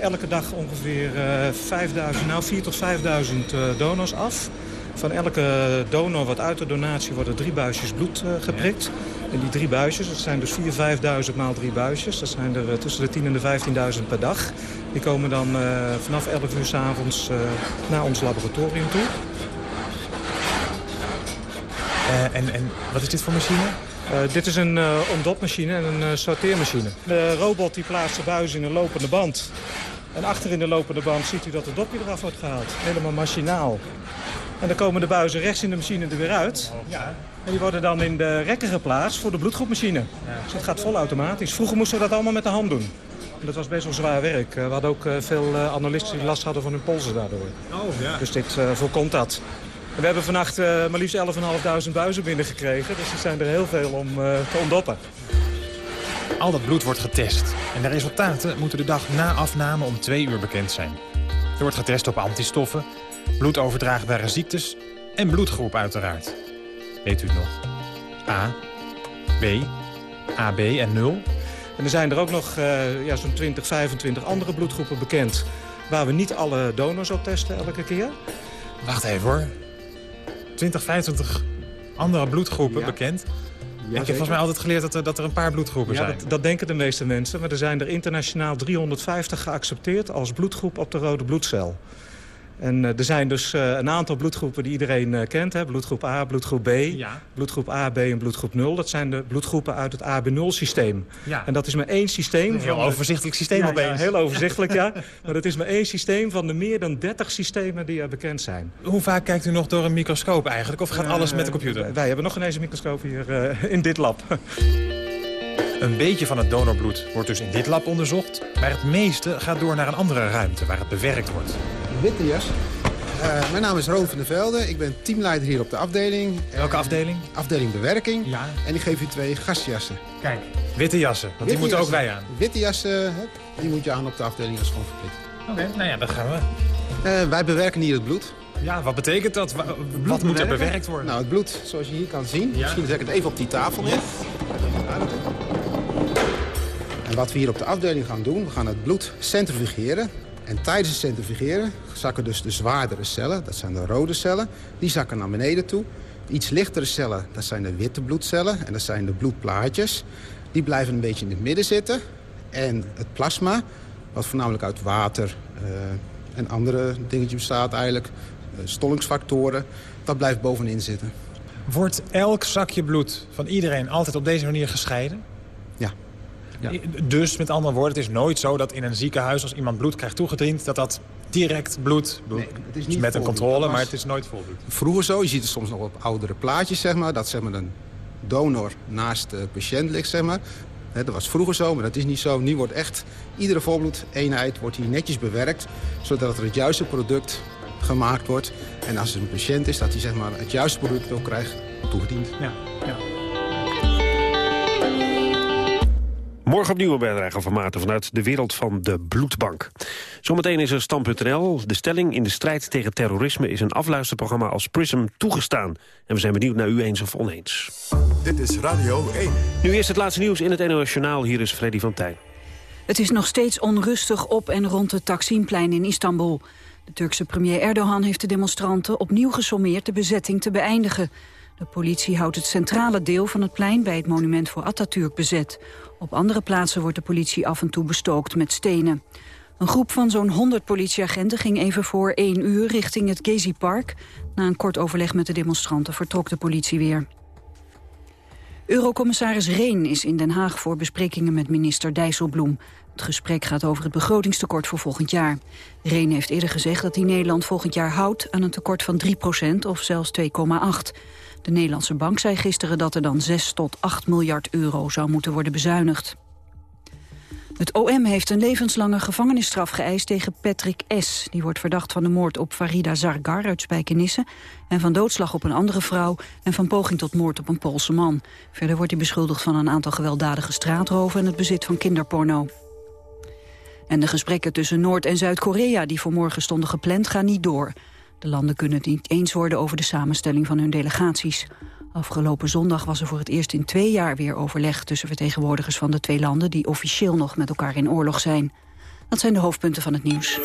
elke dag ongeveer 5000, nou 4 tot 5000 donors af. Van elke donor wat uit de donatie worden drie buisjes bloed geprikt. En die drie buisjes, dat zijn dus 4.000, 5.000 maal drie buisjes. Dat zijn er tussen de 10.000 en de 15.000 per dag. Die komen dan uh, vanaf 11 uur s avonds uh, naar ons laboratorium toe. Uh, en, en wat is dit voor machine? Uh, dit is een uh, omdopmachine en een sorteermachine. De robot die plaatst de buis in een lopende band. En achter in de lopende band ziet u dat de dopje eraf wordt gehaald. Helemaal machinaal. En dan komen de buizen rechts in de machine er weer uit. Ja. En die worden dan in de rekken geplaatst voor de bloedgroepmachine. Ja. Dus dat gaat vol automatisch. Vroeger moesten we dat allemaal met de hand doen. En dat was best wel zwaar werk. We hadden ook veel analisten die last hadden van hun polsen daardoor. Oh, ja. Dus dit uh, voorkomt dat. We hebben vannacht uh, maar liefst 11.500 buizen binnengekregen. Dus er zijn er heel veel om uh, te ontdoppen. Al dat bloed wordt getest. En de resultaten moeten de dag na afname om twee uur bekend zijn. Er wordt getest op antistoffen, bloedoverdraagbare ziektes en bloedgroep uiteraard. Weet u het nog? A, B, AB en 0. En er zijn er ook nog uh, ja, zo'n 20, 25 andere bloedgroepen bekend... waar we niet alle donors op testen elke keer. Wacht even hoor. 20, 25 andere bloedgroepen ja. bekend? Ja, ik heb volgens mij altijd geleerd dat er, dat er een paar bloedgroepen ja, zijn. Dat, dat, denken de meeste mensen. Maar er zijn er internationaal 350 geaccepteerd als bloedgroep op de rode bloedcel. En uh, er zijn dus uh, een aantal bloedgroepen die iedereen uh, kent. Hè? Bloedgroep A, bloedgroep B, ja. bloedgroep A, B en bloedgroep 0. Dat zijn de bloedgroepen uit het AB0-systeem. Ja. En dat is maar één systeem. Een heel van overzichtelijk systeem ja, opeens. Heel overzichtelijk, ja. Maar dat is maar één systeem van de meer dan 30 systemen die er bekend zijn. Hoe vaak kijkt u nog door een microscoop eigenlijk? Of gaat alles met de computer? Wij hebben nog geen eens een microscoop hier in dit lab. Een beetje van het donorbloed wordt dus in dit lab onderzocht... maar het meeste gaat door naar een andere ruimte waar het bewerkt wordt. Witte jas. Eh, mijn naam is Roon van der Velde. Ik ben teamleider hier op de afdeling. Welke afdeling? Afdeling bewerking. Ja. En ik geef u twee gastjassen. Kijk, witte jassen, want die moeten ook wij aan. Witte jassen, die moet je aan op de afdeling als gewoon verplicht. Oké, nou ja, dat gaan we. Eh, wij bewerken hier het bloed. Ja, wat betekent dat? Wa- Wat moet er bewerkt worden? Nou, het bloed, zoals je hier kan zien. Misschien zet ik het even op die tafel neer. En wat we hier op de afdeling gaan doen, we gaan het bloed centrifugeren. En tijdens het centrifugeren zakken dus de zwaardere cellen, dat zijn de rode cellen, die zakken naar beneden toe. De iets lichtere cellen, dat zijn de witte bloedcellen en dat zijn de bloedplaatjes. Die blijven een beetje in het midden zitten. En het plasma, wat voornamelijk uit water eh, en andere dingetjes bestaat eigenlijk, eh, stollingsfactoren, dat blijft bovenin zitten. Wordt elk zakje bloed van iedereen altijd op deze manier gescheiden? Ja. Dus met andere woorden, het is nooit zo dat in een ziekenhuis... als iemand bloed krijgt toegediend, dat dat direct bloed... het is niet met een controle, maar het is nooit volbloed. Vroeger zo, je ziet het soms nog op oudere plaatjes, zeg maar. Dat zeg maar een donor naast de patiënt ligt, zeg maar. Hè, dat was vroeger zo, maar dat is niet zo. Nu wordt echt iedere volbloedeenheid wordt hier netjes bewerkt... zodat er het juiste product gemaakt wordt. En als het een patiënt is, dat hij zeg maar, het juiste product ook krijgt toegediend. Ja, ja. Morgen opnieuw een bijdrage van Maarten vanuit de wereld van de bloedbank. Zometeen is er Stand.nl. De stelling in de strijd tegen terrorisme is een afluisterprogramma als PRISM toegestaan. En we zijn benieuwd naar u eens of oneens. Dit is Radio 1. Nu eerst het laatste nieuws in het NOS Journaal. Hier is Freddy van Tijn. Het is nog steeds onrustig op en rond het Taksimplein in Istanbul. De Turkse premier Erdogan heeft de demonstranten opnieuw gesommeerd de bezetting te beëindigen. De politie houdt het centrale deel van het plein bij het monument voor Atatürk bezet. Op andere plaatsen wordt de politie af en toe bestookt met stenen. Een groep van zo'n 100 politieagenten ging even voor één uur richting het Gezi Park. Na een kort overleg met de demonstranten vertrok de politie weer. Eurocommissaris Reen is in Den Haag voor besprekingen met minister Dijsselbloem. Het gesprek gaat over het begrotingstekort voor volgend jaar. Reen heeft eerder gezegd dat hij Nederland volgend jaar houdt aan een tekort van 3% of zelfs 2,8. De Nederlandse bank zei gisteren dat er dan 6 tot 8 miljard euro zou moeten worden bezuinigd. Het OM heeft een levenslange gevangenisstraf geëist tegen Patrick S. Die wordt verdacht van de moord op Farida Zargar uit Spijkenisse... en van doodslag op een andere vrouw... en van poging tot moord op een Poolse man. Verder wordt hij beschuldigd van een aantal gewelddadige straatroven... en het bezit van kinderporno. En de gesprekken tussen Noord- en Zuid-Korea... die voor morgen stonden gepland, gaan niet door. De landen kunnen het niet eens worden over de samenstelling van hun delegaties. Afgelopen zondag was er voor het eerst in twee jaar weer overleg... tussen vertegenwoordigers van de twee landen... die officieel nog met elkaar in oorlog zijn. Dat zijn de hoofdpunten van het nieuws.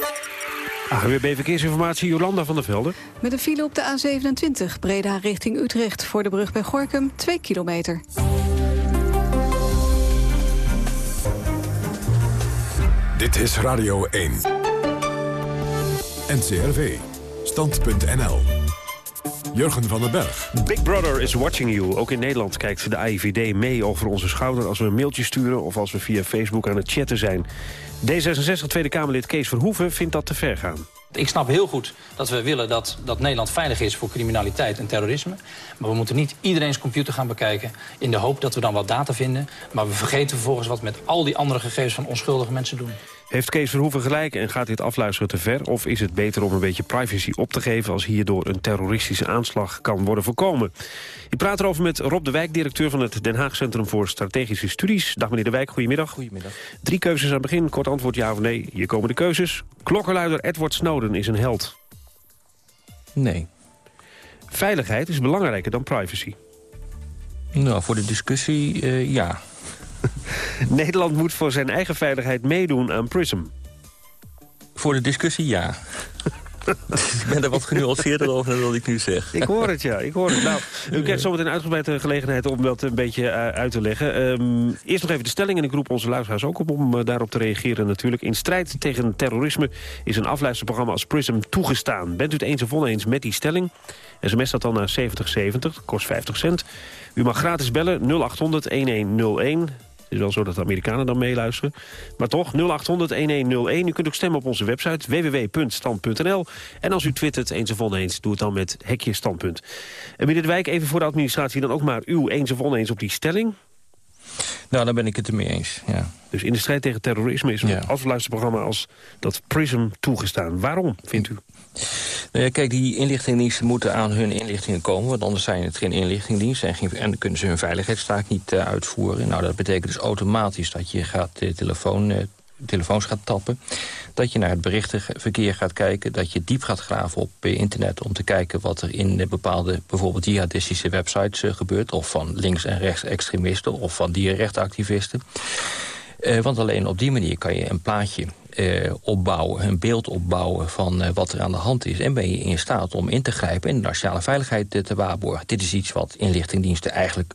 AWB Verkeersinformatie, Jolanda van der Velde. Met een file op de A27, Breda richting Utrecht... voor de brug bij Gorkum, 2 kilometer. Dit is Radio 1. NCRV. Stand.nl. Jurgen van den Berg. Big Brother is watching you. Ook in Nederland kijkt de AIVD mee over onze schouder... als we een mailtje sturen of als we via Facebook aan het chatten zijn. D66 Tweede Kamerlid Kees Verhoeven vindt dat te ver gaan. Ik snap heel goed dat we willen dat, dat Nederland veilig is voor criminaliteit en terrorisme. Maar we moeten niet iedereen's computer gaan bekijken in de hoop dat we dan wat data vinden. Maar we vergeten vervolgens wat met al die andere gegevens van onschuldige mensen doen. Heeft Kees Verhoeven gelijk en gaat dit afluisteren te ver? Of is het beter om een beetje privacy op te geven... als hierdoor een terroristische aanslag kan worden voorkomen? Ik praat erover met Rob de Wijk, directeur van het Den Haag Centrum voor Strategische Studies. Dag meneer de Wijk, goedemiddag. Goedemiddag. Drie keuzes aan het begin, kort antwoord ja of nee. Hier komen de keuzes. Klokkenluider Edward Snowden is een held. Nee. Veiligheid is belangrijker dan privacy. Nou, voor de discussie, eh, ja. Nederland moet voor zijn eigen veiligheid meedoen aan PRISM. Voor de discussie, ja. ik ben er wat genuanceerder over dan wat ik nu zeg. Ik hoor het, ja. Ik hoor het. Nou, u krijgt zometeen uitgebreid de gelegenheid om dat een beetje eh, uit te leggen. Ehm, eerst nog even de stelling en ik roep onze luisteraars ook op om eh, daarop te reageren natuurlijk. In strijd tegen terrorisme is een afluisterprogramma als PRISM toegestaan. Bent u het eens of oneens met die stelling? SMS dat dan naar 7070, kost 50 cent. U mag gratis bellen 0800-1101. Het is wel zo dat de Amerikanen dan meeluisteren. Maar toch, 0800-1101. U kunt ook stemmen op onze website www.stand.nl. En als u twittert eens of oneens, doe het dan met hekje standpunt. En meneer De Wijk, even voor de administratie dan ook maar uw eens of oneens op die stelling. Nou, daar ben ik het ermee eens, ja. Dus in de strijd tegen terrorisme is een Ja. afluisterprogramma als dat PRISM toegestaan. Waarom, vindt u? Nou ja, kijk, die inlichtingendiensten moeten aan hun inlichtingen komen... want anders zijn het geen inlichtingendienst en, geen, en kunnen ze hun veiligheidstaak niet eh, uitvoeren. Nou, dat betekent dus automatisch dat je gaat, eh, telefoon, eh, telefoons gaat tappen... dat je naar het berichtenverkeer gaat kijken... dat je diep gaat graven op eh, internet om te kijken wat er in bepaalde... bijvoorbeeld jihadistische websites eh, gebeurt... of van links- en rechtsextremisten of van dierenrechtenactivisten. Eh, want alleen op die manier kan je een plaatje eh, opbouwen, een beeld opbouwen van wat er aan de hand is. En ben je in staat om in te grijpen en de nationale veiligheid te waarborgen. Dit is iets wat inlichtingdiensten eigenlijk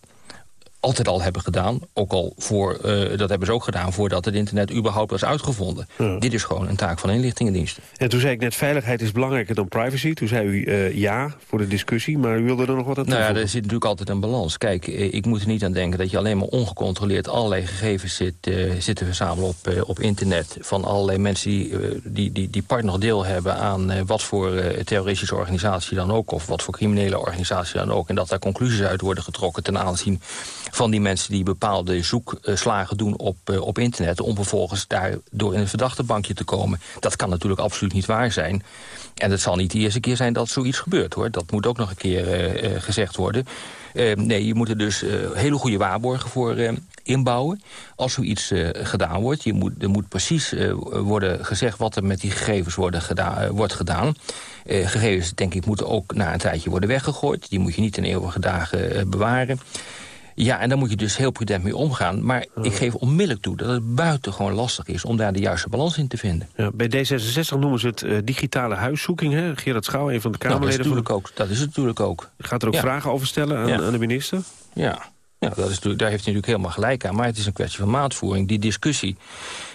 altijd al hebben gedaan. Ook al voor, eh, dat hebben ze ook gedaan voordat het internet überhaupt was uitgevonden. Dit is gewoon een taak van inlichtingendiensten. En toen zei ik net, veiligheid is belangrijker dan privacy. Toen zei u eh, ja voor de discussie, maar u wilde er nog wat aan Nou ja, er zit natuurlijk altijd een balans. Kijk, eh, ik moet er niet aan denken dat je alleen maar ongecontroleerd allerlei gegevens zit, eh, zit te verzamelen op, op internet. Van allerlei mensen die, die, die, die part nog deel hebben aan wat voor terroristische organisatie dan ook. Of wat voor criminele organisatie dan ook. En dat daar conclusies uit worden getrokken ten aanzien van die mensen die bepaalde zoekslagen doen op, eh, op internet. Om vervolgens daardoor in een verdachtebankje te komen. Dat kan natuurlijk absoluut niet waar zijn. En het zal niet de eerste keer zijn dat zoiets gebeurt hoor. Dat moet ook nog een keer eh, eh, gezegd worden. Nee, je moet er dus hele goede waarborgen voor inbouwen. Als zoiets gedaan wordt. Je moet, er moet precies worden gezegd wat er met die gegevens worden wordt gedaan. Gegevens, denk ik, moeten ook na een tijdje worden weggegooid. Die moet je niet in eeuwige dagen bewaren. Ja, en daar moet je dus heel prudent mee omgaan. Maar ik geef onmiddellijk toe dat het buitengewoon lastig is... om daar de juiste balans in te vinden. Ja, bij D66 noemen ze het eh, digitale huiszoeking. Hè? Gerard Schouw, een van de Nou, dat, is Kamerleden. van ook, dat is het natuurlijk ook. Gaat er ook Ja. vragen over stellen aan, Ja. aan de minister? Ja, ja dat is, daar heeft hij natuurlijk helemaal gelijk aan. Maar het is een kwestie van maatvoering. Die discussie,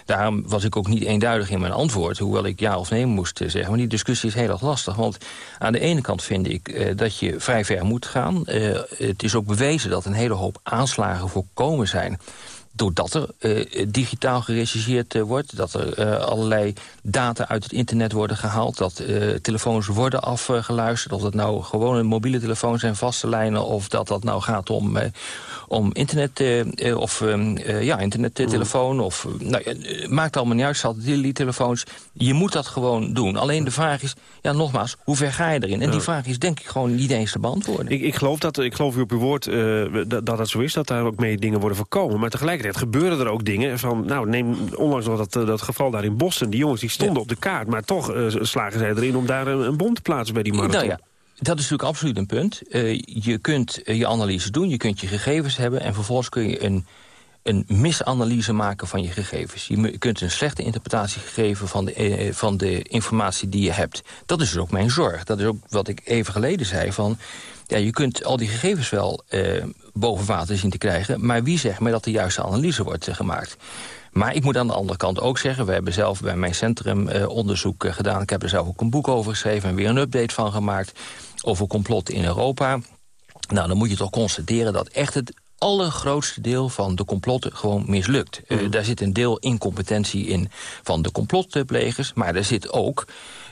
daarom was ik ook niet eenduidig in mijn antwoord... hoewel ik ja of nee moest eh, zeggen. Maar die discussie is heel erg lastig. Want aan de ene kant vind ik eh, dat je vrij ver moet gaan. Eh, het is ook bewezen dat een hele hoop aanslagen voorkomen zijn doordat er eh, digitaal gerechercheerd eh, wordt... dat er eh, allerlei data uit het internet worden gehaald... dat telefoons worden afgeluisterd... of dat nou gewone mobiele telefoons zijn, vaste lijnen... of dat dat nou gaat om, om internet, of ehm, eh, ja, internettelefoon... of nou, ja, maakt allemaal niet uit, satelliettelefoons. Je moet dat gewoon doen. Alleen de vraag is, ja, nogmaals, hoe ver ga je erin? En die vraag is denk ik gewoon niet eens te beantwoorden. Ik, ik, geloof dat, ik geloof u op uw woord dat, dat zo is, dat daar ook mee dingen worden voorkomen. Maar tegelijkertijd gebeuren er ook dingen van... nou, neem onlangs nog dat, eh, dat geval daar in Boston. Die jongens die stonden op de kaart, maar toch eh, slagen zij erin... om daar een, een bom te plaatsen bij die marathon. Nou ja, dat is natuurlijk absoluut een punt. Eh, je kunt je analyse doen, je kunt je gegevens hebben... en vervolgens kun je een, een misanalyse maken van je gegevens. Je kunt een slechte interpretatie geven van de, van de informatie die je hebt. Dat is dus ook mijn zorg. Dat is ook wat ik even geleden zei van... Ja, je kunt al die gegevens wel boven water zien te krijgen... maar wie zegt mij dat de juiste analyse wordt eh, gemaakt? Maar ik moet aan de andere kant ook zeggen... we hebben zelf bij mijn centrum eh, onderzoek eh, gedaan. Ik heb er zelf ook een boek over geschreven... en weer een update van gemaakt over complotten in Europa. Nou, dan moet je toch constateren dat echt het allergrootste deel van de complotten gewoon mislukt. Eh, daar zit een deel incompetentie in van de complotplegers... maar er zit ook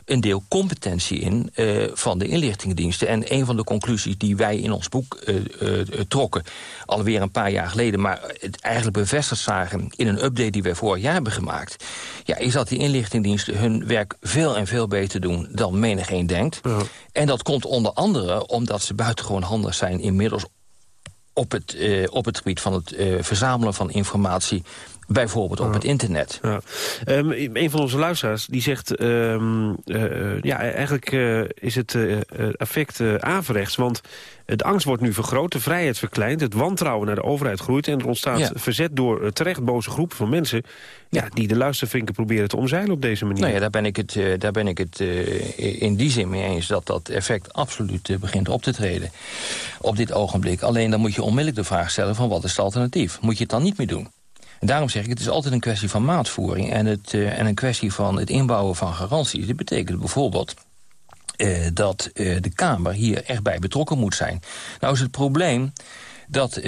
een deel competentie in eh, van de inlichtingendiensten. En een van de conclusies die wij in ons boek eh, eh, trokken... alweer een paar jaar geleden, maar het eigenlijk bevestigd zagen... in een update die wij vorig jaar hebben gemaakt... Ja, is dat die inlichtingendiensten hun werk veel en veel beter doen... dan menigeen denkt. En dat komt onder andere omdat ze buitengewoon handig zijn... inmiddels op het, op het gebied van het verzamelen van informatie... bijvoorbeeld op het internet. Ja. Ehm, een van onze luisteraars die zegt... ehm, eh, ja, eigenlijk eh, is het eh, effect averechts. Want de angst wordt nu vergroot, de vrijheid verkleind... het wantrouwen naar de overheid groeit... en er ontstaat Ja. verzet door terecht boze groepen van mensen... Ja, die de luistervinken proberen te omzeilen op deze manier. Nou ja, daar ben ik het, daar ben ik het in die zin mee eens... dat dat effect absoluut begint op te treden op dit ogenblik. Alleen dan moet je onmiddellijk de vraag stellen van wat is het alternatief? Moet je het dan niet meer doen? En daarom zeg ik, het is altijd een kwestie van maatvoering... en, het, eh, en een kwestie van het inbouwen van garanties. Dit betekent bijvoorbeeld eh, dat eh, de Kamer hier echt bij betrokken moet zijn. Nou is het probleem dat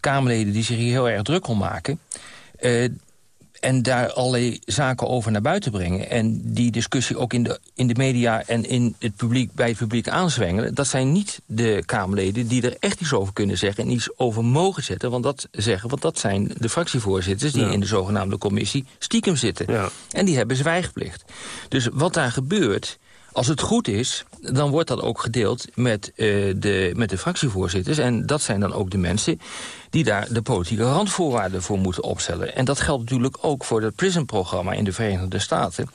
Kamerleden die zich hier heel erg druk om maken... en daar allerlei zaken over naar buiten brengen... en die discussie ook in de, in de media en in het publiek, bij het publiek aanzwengelen... dat zijn niet de Kamerleden die er echt iets over kunnen zeggen... en iets over mogen zetten, want dat, zeggen, want dat zijn de fractievoorzitters... die in de zogenaamde commissie stiekem zitten. Ja. En die hebben zwijgplicht. Dus wat daar gebeurt... Als het goed is, dan wordt dat ook gedeeld met, uh, de, met de fractievoorzitters. En dat zijn dan ook de mensen die daar de politieke randvoorwaarden voor moeten opstellen. En dat geldt natuurlijk ook voor het PRISM-programma in de Verenigde Staten.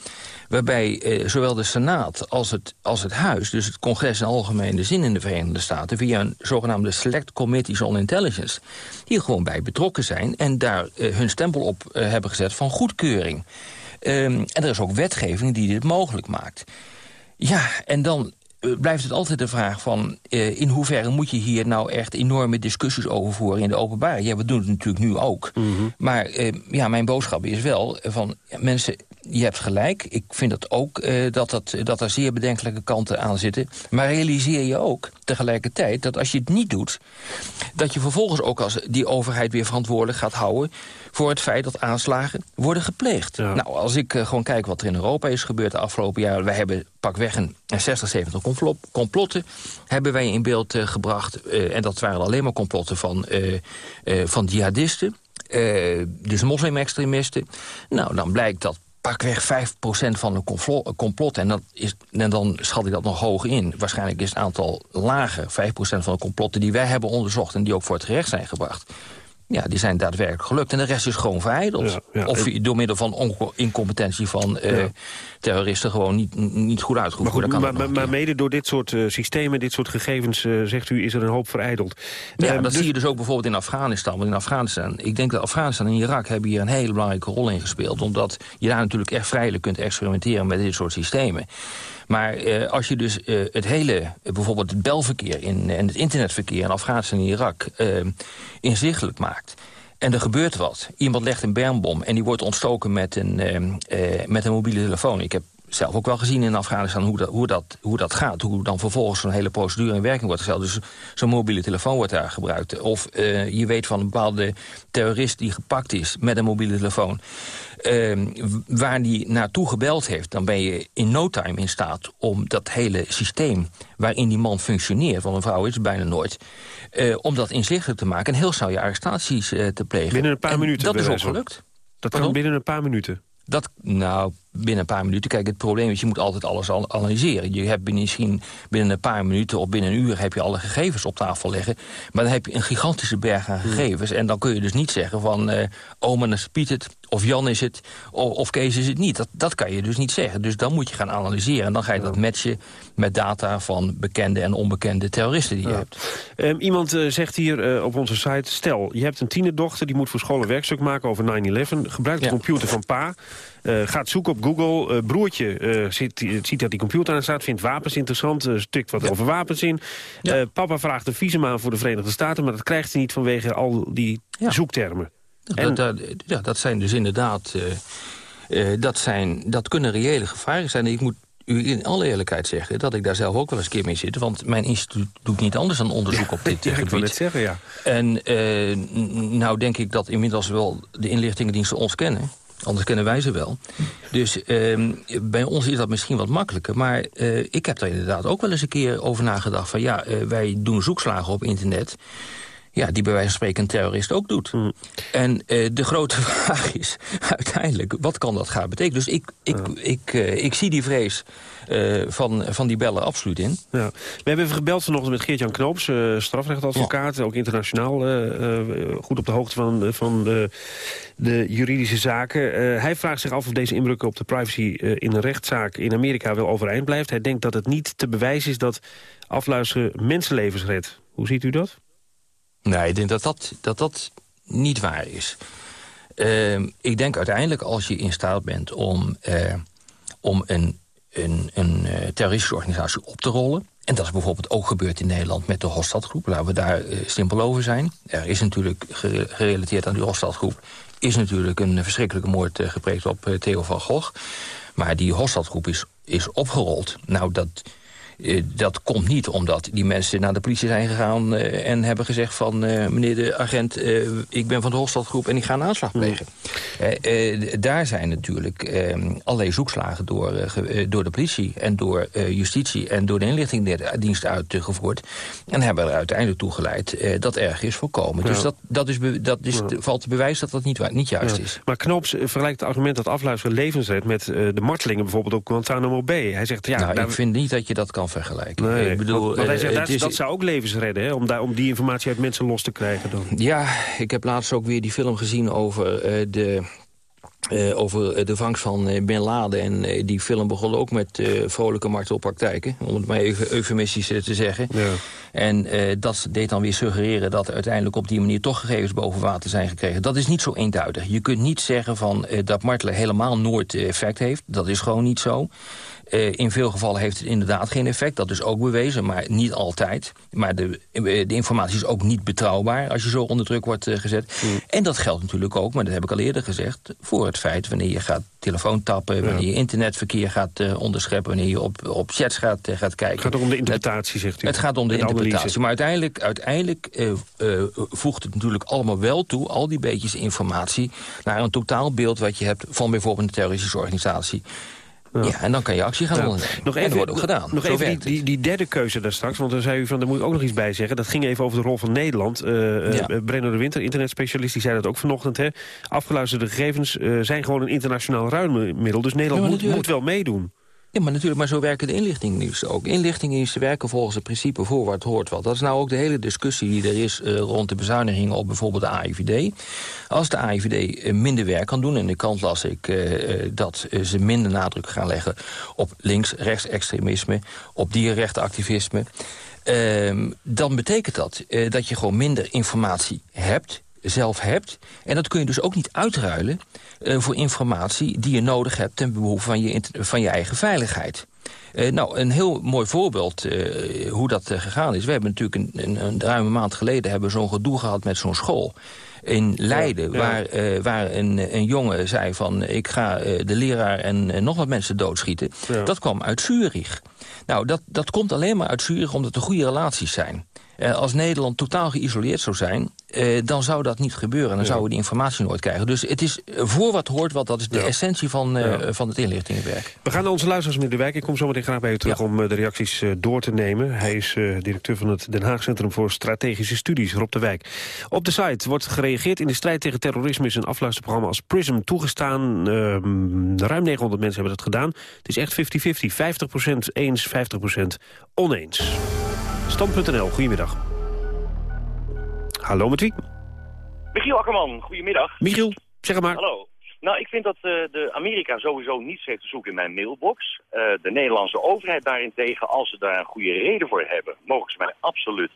Waarbij uh, zowel de Senaat als het, als het Huis, dus het congres in algemene zin in de Verenigde Staten... via een zogenaamde Select Committees on Intelligence... die gewoon bij betrokken zijn en daar uh, hun stempel op hebben gezet van goedkeuring. Um, en er is ook wetgeving die dit mogelijk maakt. Ja, en dan blijft het altijd de vraag van... Uh, in hoeverre moet je hier nou echt enorme discussies over voeren in de openbaarheid? Ja, we doen het natuurlijk nu ook. Mhm. Mm -hmm. Maar uh, ja, mijn boodschap is wel van... Ja, mensen, je hebt gelijk. Ik vind het ook dat, dat, dat er zeer bedenkelijke kanten aan zitten. Maar realiseer je ook tegelijkertijd dat als je het niet doet... dat je vervolgens ook als die overheid weer verantwoordelijk gaat houden voor het feit dat aanslagen worden gepleegd. Ja. Nou, als ik uh, gewoon kijk wat er in Europa is gebeurd de afgelopen jaren... wij hebben pakweg een 60, 70 complot, complotten hebben wij in beeld uh, gebracht. Uh, en dat waren alleen maar complotten van, van jihadisten, dus moslimextremisten. Nou, dan blijkt dat pakweg 5% van complot, complot en, dat is, en dan schat ik dat nog hoog in. Waarschijnlijk is het aantal lager, 5% van de complotten die wij hebben onderzocht... en die ook voor het gerecht zijn gebracht ja, die zijn daadwerkelijk gelukt. En de rest is gewoon verijdeld. Ja, ja. Of door middel van incompetentie van uh, ja. terroristen gewoon niet, niet goed uitgevoerd. Maar, goed, maar, maar, maar, mede door dit soort uh, systemen, dit soort gegevens, uh, zegt u, is er een hoop verijdeld. Ja, dat dus... zie je dus ook bijvoorbeeld in Afghanistan. Want in Afghanistan, ik denk dat Afghanistan en Irak hebben hier een hele belangrijke rol in gespeeld. Omdat je daar natuurlijk echt vrijelijk kunt experimenteren met dit soort systemen. Maar uh, als je dus uh, het hele, uh, bijvoorbeeld het belverkeer in, en het internetverkeer in Afghanistan en Irak inzichtelijk maakt. En er gebeurt wat. Iemand legt een bermbom en die wordt ontstoken met een, met een mobiele telefoon. Ik heb zelf ook wel gezien in Afghanistan hoe dat, hoe dat, hoe dat gaat. Hoe dan vervolgens zo'n hele procedure in werking wordt gesteld. Dus zo'n mobiele telefoon wordt daar gebruikt. Of uh, je weet van een bepaalde terrorist die gepakt is met een mobiele telefoon. Uh, waar die naartoe gebeld heeft, dan ben je in no time in staat om dat hele systeem waarin die man functioneert, want een vrouw is het bijna nooit, uh, om dat inzichtelijk te maken en heel snel je arrestaties uh, te plegen. Binnen een paar en minuten. Dat is ook gelukt. Dat kan binnen een paar minuten. Dat, nou, binnen een paar minuten. Kijk, het probleem is, je moet altijd alles analyseren. Je hebt misschien binnen een paar minuten of binnen een uur... heb je alle gegevens op tafel liggen. Maar dan heb je een gigantische berg aan gegevens. En dan kun je dus niet zeggen van... Uh, oh, maar Piet het, of Jan is het, of, of Kees is het niet. Dat, dat kan je dus niet zeggen. Dus dan moet je gaan analyseren. En dan ga je dat matchen met data van bekende en onbekende terroristen die je ja. hebt. Um, iemand uh, zegt hier uh, op onze site... stel, je hebt een tienerdochter, die moet voor school een werkstuk maken over 9-11. Gebruikt de ja. computer van pa... Uh, gaat zoeken op Google. Uh, broertje uh, ziet, ziet dat die computer aan staat, vindt wapens interessant. stikt wat ja. over wapens in. Ja. papa vraagt een visum aan voor de Verenigde Staten... maar dat krijgt hij niet vanwege al die ja. zoektermen. En... Dat, dat, ja, dat zijn dus inderdaad... dat, zijn, dat kunnen reële gevaren zijn. Ik moet u in alle eerlijkheid zeggen dat ik daar zelf ook wel eens een keer mee zit. Want mijn instituut doet niet anders dan onderzoek op dit ja, gebied. Ik wil het zeggen, ja. En nou denk ik dat inmiddels wel de inlichtingendiensten ons kennen. Anders kennen wij ze wel. Dus uh, bij ons is dat misschien wat makkelijker. Maar uh, ik heb daar inderdaad ook wel eens een keer over nagedacht. Van ja, uh, wij doen zoekslagen op internet. Ja, die bij wijze van spreken een terrorist ook doet. Mm. En de grote vraag is uiteindelijk, wat kan dat gaan betekenen? Dus ik, ik, ja. ik, ik zie die vrees uh, van, van die bellen absoluut in. Ja. We hebben even gebeld vanochtend met Geert-Jan Knoops, strafrechtadvocaat. Ja. Ook internationaal goed op de hoogte van, van de, de juridische zaken. hij vraagt zich af of deze inbreuk op de privacy in een rechtszaak in Amerika wel overeind blijft. Hij denkt dat het niet te bewijzen is dat afluisteren mensenlevens redt. Hoe ziet u dat? Nee, ik denk dat dat, dat, dat niet waar is. ik denk uiteindelijk als je in staat bent om, om een een, een uh, terroristische organisatie op te rollen. En dat is bijvoorbeeld ook gebeurd in Nederland met de Hofstadgroep. Laten we daar uh, simpel over zijn. Er is natuurlijk gerelateerd aan die Hofstadgroep... is natuurlijk een verschrikkelijke moord gepleegd op Theo van Gogh. Maar die Hofstadgroep is, is opgerold. Nou, dat Eh, dat komt niet omdat die mensen naar de politie zijn gegaan... eh, en hebben gezegd van, eh, meneer de agent, eh, ik ben van de Hofstadgroep... en ik ga een aanslag plegen. Eh, eh, daar zijn natuurlijk eh, allerlei zoekslagen door, eh, eh, door de politie... en door eh, justitie en door de inlichtingendienst uitgevoerd. En hebben er uiteindelijk toe geleid eh, dat erg is voorkomen. Ja. Dus dat, dat, is, dat is, valt te bewijs dat dat niet, niet juist Ja. is. Maar Knoops eh, vergelijkt het argument dat afluisteren levensred... met eh, de martelingen bijvoorbeeld op Guantanamo Bay. Hij zegt, ja... nou, daar- ik vind niet dat je dat kan vergelijken. Nee, ik bedoel, want, want hij eh, zegt, dat, is- dat zou ook levens redden, hè, om, daar, om die informatie uit mensen los te krijgen. Dan. Ja, ik heb laatst ook weer die film gezien over eh, de... eh, over de vangst van Bin Laden. En die film begon ook met eh, vrolijke martelpraktijken. Om het maar even eufemistisch te zeggen. En eh, dat deed dan weer suggereren dat er uiteindelijk op die manier toch gegevens boven water zijn gekregen. Dat is niet zo eenduidig. Je kunt niet zeggen van, eh, dat martelen helemaal nooit effect heeft. Dat is gewoon niet zo. Eh, in veel gevallen heeft het inderdaad geen effect. Dat is ook bewezen, maar niet altijd. Maar de, eh, de informatie is ook niet betrouwbaar als je zo onder druk wordt eh, gezet. En dat geldt natuurlijk ook, maar dat heb ik al eerder gezegd... voor het feit wanneer je gaat telefoon tappen... wanneer je internetverkeer gaat onderscheppen... wanneer je op, op chats gaat, gaat kijken. Het gaat om de interpretatie, zegt u. Het gaat om de, analyse. interpretatie. Maar uiteindelijk, uiteindelijk voegt het natuurlijk allemaal wel toe... al die beetjes informatie naar een totaalbeeld wat je hebt... van bijvoorbeeld een terroristische organisatie. Ja. en dan kan je actie gaan ondernemen. Nog en even, dat wordt ook gedaan. Nog Zo even die, die, die derde keuze daar straks. Want dan zei u van, daar moet ik ook nog iets bij zeggen. Dat ging even over de rol van Nederland. Ja. Brenno de Winter, internetspecialist, die zei dat ook vanochtend. Hè. Afgeluisterde gegevens eh, zijn gewoon een internationaal ruilmiddel. Dus Nederland Ja, moet, moet wel meedoen. Ja, maar natuurlijk, maar zo werken de inlichtingendiensten ook. Inlichtingendiensten werken volgens het principe voor wat hoort wat. Dat is nou ook de hele discussie die er is eh, rond de bezuinigingen op bijvoorbeeld de AIVD. Als de AIVD eh, minder werk kan doen, en de kant las ik eh, dat ze minder nadruk gaan leggen op links-rechtsextremisme, op dierenrechtenactivisme, ehm, dan betekent dat dat je gewoon minder informatie hebt zelf hebt. En dat kun je dus ook niet uitruilen eh, voor informatie die je nodig hebt ten behoeve van je, van je eigen veiligheid. Eh, nou, een heel mooi voorbeeld eh, hoe dat gegaan is. We hebben natuurlijk een, een, een ruime maand geleden hebben zo'n gedoe gehad met zo'n school in Leiden, ja. waar, waar een, een jongen zei van... ik ga de leraar en nog wat mensen doodschieten. Ja. Dat kwam uit Zurich. Nou, dat, dat komt alleen maar uit Zurich omdat er goede relaties zijn. Eh, als Nederland totaal geïsoleerd zou zijn, eh, dan zou dat niet gebeuren. Dan zouden we die informatie nooit krijgen. Dus het is eh, voor wat hoort wat, dat is de essentie van, eh, van het inlichtingenwerk. We gaan naar onze luisteraars, meneer De Wijk. Ik kom zo meteen graag bij u terug om de reacties door te nemen. Hij is directeur van het Den Haag Centrum voor Strategische Studies, Rob de Wijk. Op de site wordt gereageerd. In de strijd tegen terrorisme is een afluisterprogramma als PRISM toegestaan. Ehm, ruim 900 mensen hebben dat gedaan. Het is echt 50-50. 50%, eens, 50% oneens. Stand.nl, goedemiddag. Hallo met wie? Michiel Akkerman, goedemiddag. Michiel, zeg maar. Hallo. Nou, ik vind dat eh, de Amerika sowieso niets heeft te zoeken in mijn mailbox. Eh, de Nederlandse overheid daarentegen, als ze daar een goede reden voor hebben, mogen ze mij absoluut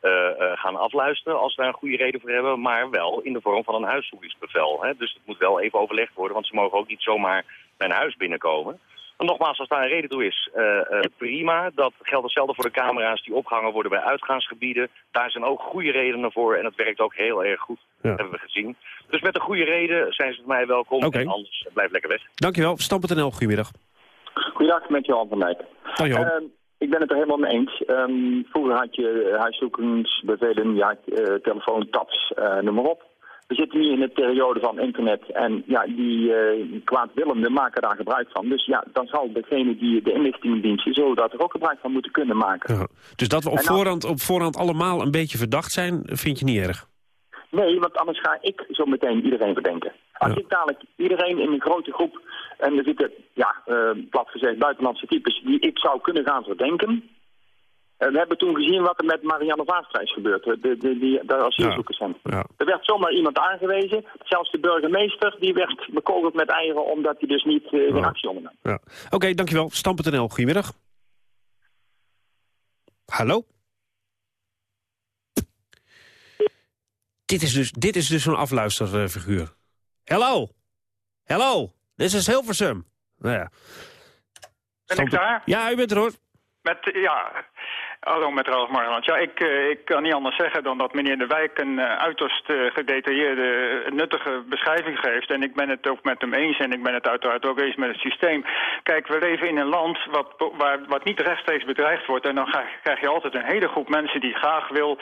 eh, gaan afluisteren als ze daar een goede reden voor hebben, maar wel in de vorm van een huiszoekingsbevel. Hè? Dus het moet wel even overlegd worden, want ze mogen ook niet zomaar mijn huis binnenkomen. Maar nogmaals, als daar een reden toe is, eh, eh, prima. Dat geldt hetzelfde voor de camera's die opgehangen worden bij uitgaansgebieden. Daar zijn ook goede redenen voor en dat werkt ook heel erg goed. Dat hebben we gezien. Dus met een goede reden zijn ze voor mij welkom en anders blijf lekker weg. Dankjewel. Stand.nl, goedemiddag. Goedendag, met Johan van Dijk. Dag Johan. Ehm, ik ben het er helemaal mee eens. Ehm, vroeger had je huiszoekingsbevelen, je had uh, telefoontaps, eh, noem maar op. We zitten nu in de periode van internet en ja, die uh, kwaadwillenden maken daar gebruik van. Dus ja, dan zal degene die de inlichtingendiensten zo dat er ook gebruik van moeten kunnen maken. Ja. Dus dat we op dan- voorhand, op voorhand allemaal een beetje verdacht zijn, vind je niet erg? Nee, want anders ga ik zo meteen iedereen verdenken. Als ik dadelijk iedereen in een grote groep, en er zitten, ja, uh, plat gezegd, buitenlandse types, die ik zou kunnen gaan verdenken. Uh, we hebben toen gezien wat er met Marianne Vaastra is gebeurd, de, de, die, de asielzoekerscentrum. Ja. Er werd zomaar iemand aangewezen, zelfs de burgemeester, die werd bekogeld met eieren omdat hij dus niet uh, in actie ondernam. Ja. Oké, dankjewel. Stam.nl, goedemiddag. Hallo? Dit is dus, dit is dus zo'n afluisterfiguur. Hello? Hello? Dit is Hilversum. Nou ja. Ben ik daar? Ja, u bent er hoor. Met, ja, Hallo met Ralf Marland. Ja, ik, eh, ik kan niet anders zeggen dan dat meneer De Wijk een uh, uiterst uh, gedetailleerde, nuttige beschrijving geeft. En ik ben het ook met hem eens en ik ben het uiteraard ook eens met het systeem. Kijk, we leven in een land wat, waar, wat niet rechtstreeks bedreigd wordt. En dan krijg je altijd een hele groep mensen die graag wil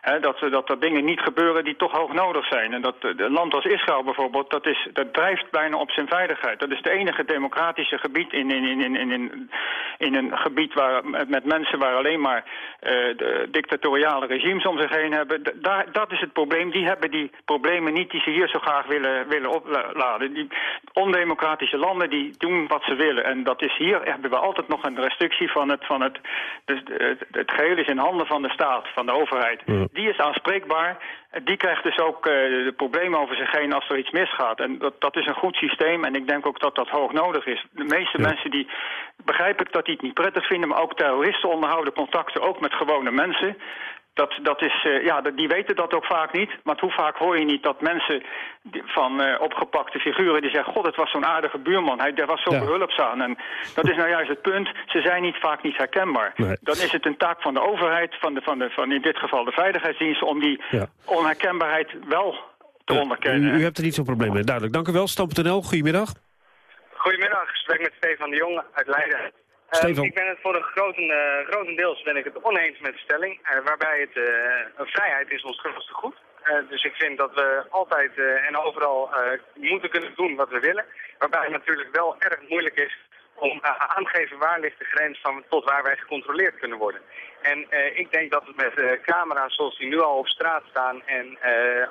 hè, dat, dat er dingen niet gebeuren die toch hoog nodig zijn. En dat een land als Israël bijvoorbeeld, dat, is, dat drijft bijna op zijn veiligheid. Dat is het enige democratische gebied in, in, in, in, in, in een gebied waar, met mensen waar alleen maar de dictatoriale regimes om zich heen hebben. Daar, dat is het probleem. Die hebben die problemen niet die ze hier zo graag willen, willen opladen. Die ondemocratische landen die doen wat ze willen. En dat is hier hebben we altijd nog een restrictie van het... Van het, dus het, het geheel is in handen van de staat, van de overheid. Die is aanspreekbaar. Die krijgt dus ook uh, de problemen over zich heen als er iets misgaat. En dat, dat is een goed systeem en ik denk ook dat dat hoog nodig is. De meeste ja. mensen die begrijp ik dat die het niet prettig vinden... maar ook terroristen onderhouden contacten ook met gewone mensen. Dat, dat is, uh, ja, die weten dat ook vaak niet. Maar hoe vaak hoor je niet dat mensen van uh, opgepakte figuren... die zeggen, god, het was zo'n aardige buurman. Hij was zo ja. behulpzaam. En dat is nou juist het punt. Ze zijn niet, vaak niet herkenbaar. Nee. Dan is het een taak van de overheid, van, de, van, de, van in dit geval de veiligheidsdiensten... om die ja. onherkenbaarheid wel te onderkennen. U, u, hebt er niet zo'n probleem mee, duidelijk. Dank u wel, Stam.nl. Goedemiddag. Goedemiddag, ik spreek met Stefan de Jong uit Leiden. Stefan. Uh, ik ben het voor een groten, uh, grotendeels ben ik het oneens met de stelling, uh, waarbij het een vrijheid is ons grootste goed. dus ik vind dat we altijd en overal moeten kunnen doen wat we willen. Waarbij het natuurlijk wel erg moeilijk is om aangeven waar ligt de grens van tot waar wij gecontroleerd kunnen worden. En ik denk dat het met camera's zoals die nu al op straat staan en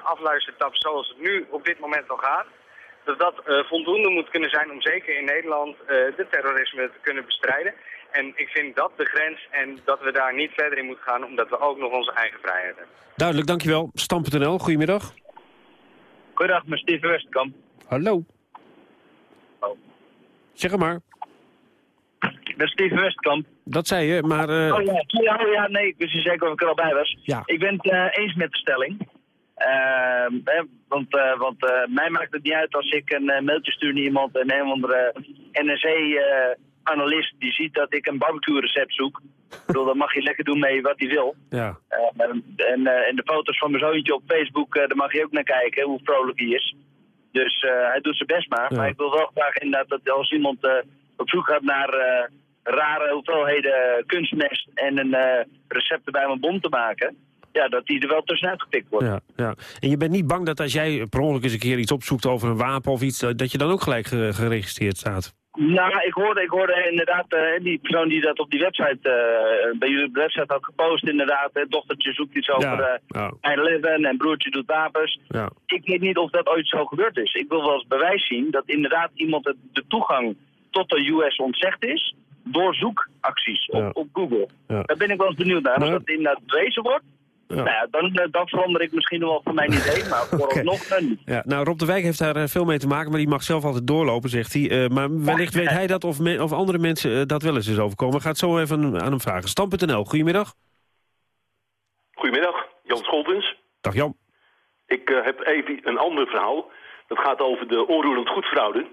afluistertaps zoals het nu op dit moment al gaat, dat dat uh, voldoende moet kunnen zijn om zeker in Nederland uh, de terrorisme te kunnen bestrijden. En ik vind dat de grens en dat we daar niet verder in moeten gaan, omdat we ook nog onze eigen vrijheid hebben. Duidelijk, dankjewel. Stam.nl, goedemiddag. Goedendag, met Steven Westkamp. Hallo. Oh. Zeg het maar. Met Steven Westkamp. Dat zei je, maar... Uh... Oh, ja. Oh, ja, nee, ik wist niet zeker of ik er al bij was. Ja. Ik ben het eens met de stelling. Uh, want uh, want uh, mij maakt het niet uit als ik een uh, mailtje stuur naar iemand, een een andere NRC-analyst die ziet dat ik een barbecue-recept zoek. ik bedoel, dan mag je lekker doen mee wat hij wil. Ja. en, en de foto's van mijn zoontje op Facebook, daar mag je ook naar kijken, hoe vrolijk hij is. Dus hij doet zijn best maar. Ja. Maar ik wil wel graag inderdaad dat als iemand op zoek gaat naar rare hoeveelheden kunstmest en een recept erbij om een bom te maken ja, dat die er wel tussenuit gepikt wordt. Ja, ja. En je bent niet bang dat als jij per ongeluk eens een keer iets opzoekt over een wapen of iets, dat je dan ook gelijk geregistreerd staat? Nou, ik hoorde, ik hoorde inderdaad, uh, die persoon die dat op die website, uh, bij jullie website had gepost inderdaad, hè, dochtertje zoekt iets over ja, uh, 9-11 en broertje doet wapens. Ja. Ik weet niet of dat ooit zo gebeurd is. Ik wil wel eens bewijs zien dat inderdaad iemand de toegang tot de US ontzegd is door zoekacties op, op Google. Daar ben ik wel eens benieuwd naar. Als dat inderdaad bewezen wordt. Nou ja, dan, dan verander ik misschien nog wel van mijn idee, maar vooralsnog okay. niet. Ja, nou, Rob de Wijk heeft daar veel mee te maken, maar die mag zelf altijd doorlopen, zegt hij. Uh, maar wellicht weet hij dat of, me, of andere mensen uh, dat wel eens is overkomen. Gaat zo even aan hem vragen. Stam.nl, goedemiddag. Goedemiddag, Jan Scholtens. Dag Jan. Ik uh, heb even een ander verhaal. Dat gaat over de onroerend goedfraude.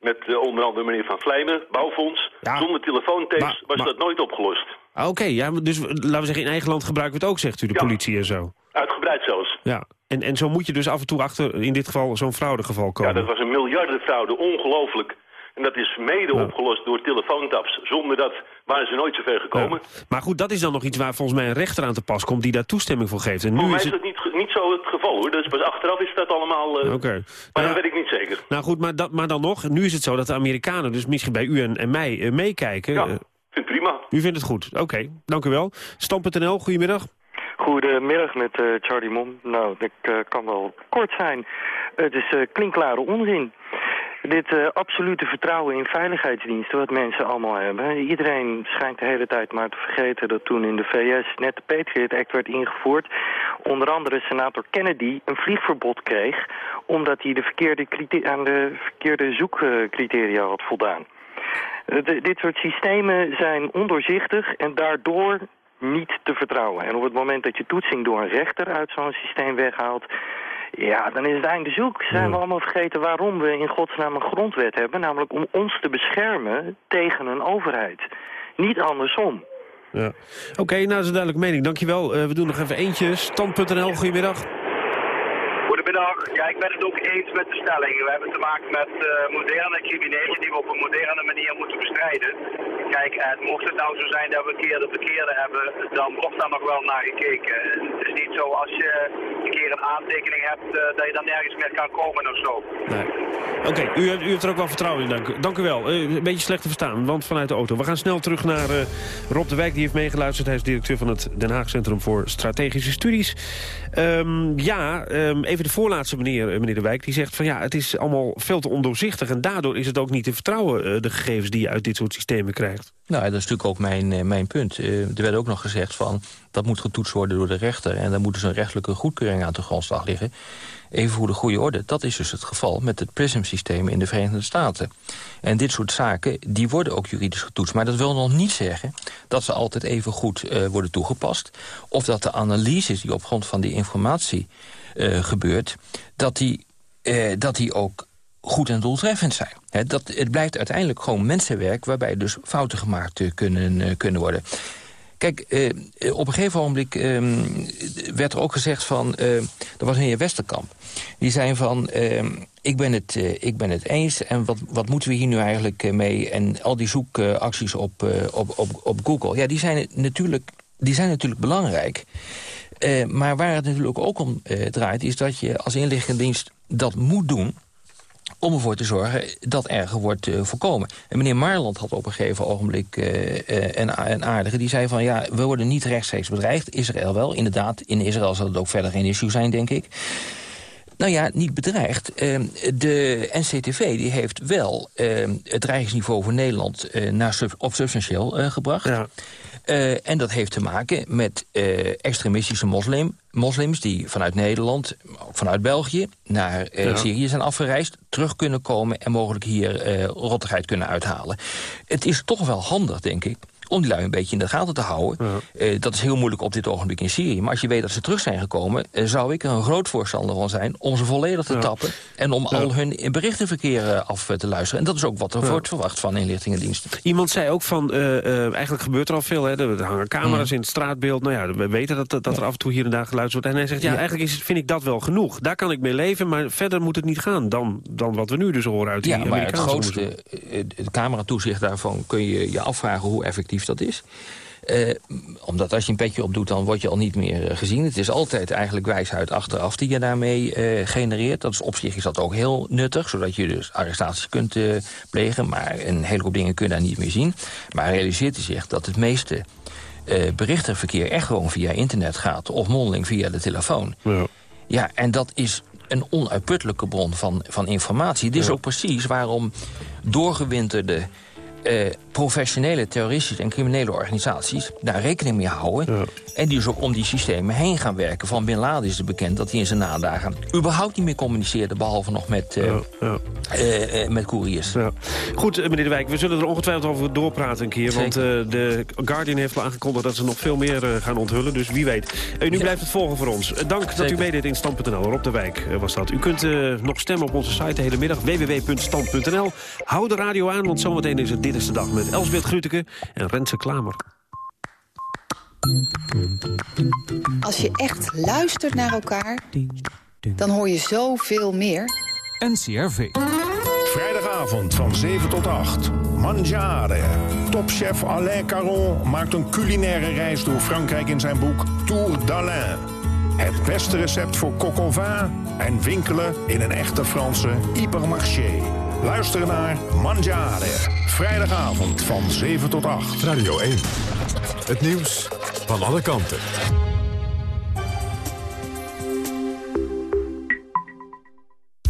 Met uh, onder andere meneer Van Vlijmen, bouwfonds. Ja. Zonder telefoontapes was maar... dat nooit opgelost. Oké, okay, ja, dus laten we zeggen, in eigen land gebruiken we het ook, zegt u, de ja. politie en zo. Uitgebreid zelfs. Ja, en, en zo moet je dus af en toe achter, in dit geval, zo'n fraudegeval komen. Ja, dat was een miljardenfraude, ongelooflijk. En dat is mede ja. opgelost door telefoontaps. Zonder dat waren ze nooit zover gekomen. Ja. Maar goed, dat is dan nog iets waar volgens mij een rechter aan te pas komt... die daar toestemming voor geeft. En nu volgens mij is, het... dat niet, niet zo het geval, hoor. Dus pas achteraf is dat allemaal... Uh... Oké. Okay. Maar ja, dat weet ik niet zeker. Nou goed, maar, dat, maar dan nog, nu is het zo dat de Amerikanen... dus misschien bij u en, en mij uh, meekijken... Ja, vind prima. U vindt het goed. Oké, okay, dank u wel. Stam.nl, goedemiddag. Goedemiddag met uh, Charlie Mom. Nou, ik uh, kan wel kort zijn. Het is uh, klinkklare onzin. Dit absolute vertrouwen in veiligheidsdiensten, wat mensen allemaal hebben. Iedereen schijnt de hele tijd maar te vergeten dat toen in de VS net de Patriot Act werd ingevoerd. Onder andere senator Kennedy een vliegverbod kreeg, omdat hij de verkeerde aan de verkeerde zoekcriteria had voldaan. Uh, de, dit soort systemen zijn ondoorzichtig en daardoor niet te vertrouwen. En op het moment dat je toetsing door een rechter uit zo'n systeem weghaalt... Ja, dan is het einde zoek. Zijn we allemaal vergeten waarom we in godsnaam een grondwet hebben? Namelijk om ons te beschermen tegen een overheid. Niet andersom. Ja. Oké, nou dat is een duidelijke mening. Dankjewel. Uh, we doen nog even eentje. Stand.nl, goedemiddag. Goedemiddag. Ja, ik ben het ook eens met de stelling. We hebben te maken met uh, moderne criminelen die we op een moderne manier moeten bestrijden. Kijk, en mocht het nou zo zijn dat we een keer de verkeerde hebben, dan wordt daar nog wel naar gekeken. Het is niet zo als je een keer een aantekening hebt uh, dat je dan nergens meer kan komen of zo. Nee. Oké, u, u, heeft er ook wel vertrouwen in, dank, dank u wel. Een beetje slecht te verstaan, want vanuit de auto. We gaan snel terug naar Rob de Wijk, die heeft meegeluisterd. Hij is directeur van het Den Haag Centrum voor Strategische Studies. Um, ja, um, even de voorlaatste meneer, eh, meneer De Wijk, die zegt van ja, het is allemaal veel te ondoorzichtig... en daardoor is het ook niet te vertrouwen, uh, de gegevens die je uit dit soort systemen krijgt. Nou, dat is natuurlijk ook mijn, uh, mijn punt. er werd ook nog gezegd van dat moet getoetst worden door de rechter... en daar moet dus een rechtelijke goedkeuring aan de grondslag liggen. Even voor de goede orde, dat is dus het geval met het PRISM-systeem in de Verenigde Staten. En dit soort zaken, die worden ook juridisch getoetst. Maar dat wil nog niet zeggen dat ze altijd even goed worden toegepast. Of dat de analyses die op grond van die informatie uh, gebeurt... dat die, uh, dat die ook goed en doeltreffend zijn. Dat, het blijft uiteindelijk gewoon mensenwerk... waarbij dus fouten gemaakt kunnen, kunnen worden. Kijk, eh, op een gegeven moment eh, werd er ook gezegd van... Uh, er was een heer Westerkamp. Die zei van, ik, ben het, ik ben het eens... en wat, wat moeten we hier nu eigenlijk mee? En al die zoekacties op, op, op, op Google... ja, die zijn natuurlijk, die zijn natuurlijk belangrijk... maar waar het natuurlijk ook om draait... is dat je als inlichtingendienst dat moet doen om ervoor te zorgen dat erger wordt uh, voorkomen. En meneer Marland had op een gegeven ogenblik een, aardige... die zei van, ja, we worden niet rechtstreeks bedreigd. Israël wel, inderdaad. In Israël zal het ook verder geen issue zijn, denk ik. Nou ja, niet bedreigd. de NCTV die heeft wel het dreigingsniveau voor Nederland... naar op substantieel gebracht. Ja. Uh, en dat heeft te maken met uh, extremistische moslim, moslims... die vanuit Nederland, ook vanuit België, naar uh, ja. Syrië zijn afgereisd... terug kunnen komen en mogelijk hier rottigheid kunnen uithalen. Het is toch wel handig, denk ik om die lui een beetje in de gaten te houden. Ja. Uh, dat is heel moeilijk op dit ogenblik in Syrië. Maar als je weet dat ze terug zijn gekomen... Uh, zou ik er een groot voorstander van zijn om ze volledig te ja. tappen... en om ja. al hun berichtenverkeer af te luisteren. En dat is ook wat er wordt verwacht van inlichtingendiensten. Iemand zei ook van, uh, eigenlijk gebeurt er al veel. Hè? Er hangen camera's in het straatbeeld. Nou ja, we weten dat, dat er af en toe hier en daar geluisterd wordt. En hij zegt, ja, eigenlijk is, vind ik dat wel genoeg. Daar kan ik mee leven, maar verder moet het niet gaan... dan, dan wat we nu dus horen uit die Ja, maar het grootste, het cameratoezicht daarvan kun je je afvragen hoe effectief dat is. Uh, omdat als je een petje op doet, dan word je al niet meer uh, gezien. Het is altijd eigenlijk wijsheid achteraf die je daarmee uh, genereert. Dat is, op zich is dat ook heel nuttig, zodat je dus arrestaties kunt plegen. Maar een heleboel dingen kun je daar niet meer zien. Maar realiseert u zich dat het meeste berichtenverkeer echt gewoon via internet gaat... of mondeling via de telefoon. Ja, ja en dat is een onuitputtelijke bron van, van informatie. Dit is ook precies waarom doorgewinterde uh, professionele terroristische en criminele organisaties daar rekening mee houden. Ja. En die dus ook om die systemen heen gaan werken. Van Bin Laden is het bekend dat hij in zijn nadagen überhaupt niet meer communiceerde... behalve nog met, uh, ja, uh, uh, met couriers. Goed, meneer De Wijk, we zullen er ongetwijfeld over doorpraten een keer. Zeker. Want de Guardian heeft al aangekondigd dat ze nog veel meer gaan onthullen. Dus wie weet. nu blijft het volgen voor ons. dank Zeker. dat u meedeed in Stand.nl. Rob De Wijk was dat. U kunt nog stemmen op onze site de hele middag. www.stand.nl. Hou de radio aan, want zometeen is het Dit is de Dag... met Elsbeth Gruteke en Renze Klamer. Als je echt luistert naar elkaar, dan hoor je zoveel meer. NCRV. Vrijdagavond van 7 tot 8. Mangiare. Topchef Alain Caron maakt een culinaire reis door Frankrijk in zijn boek Tour d'Alain. Het beste recept voor coq au vin en winkelen in een echte Franse hypermarché. Luister naar Mangiare. Vrijdagavond van 7 tot 8. Radio 1. Het nieuws van alle kanten.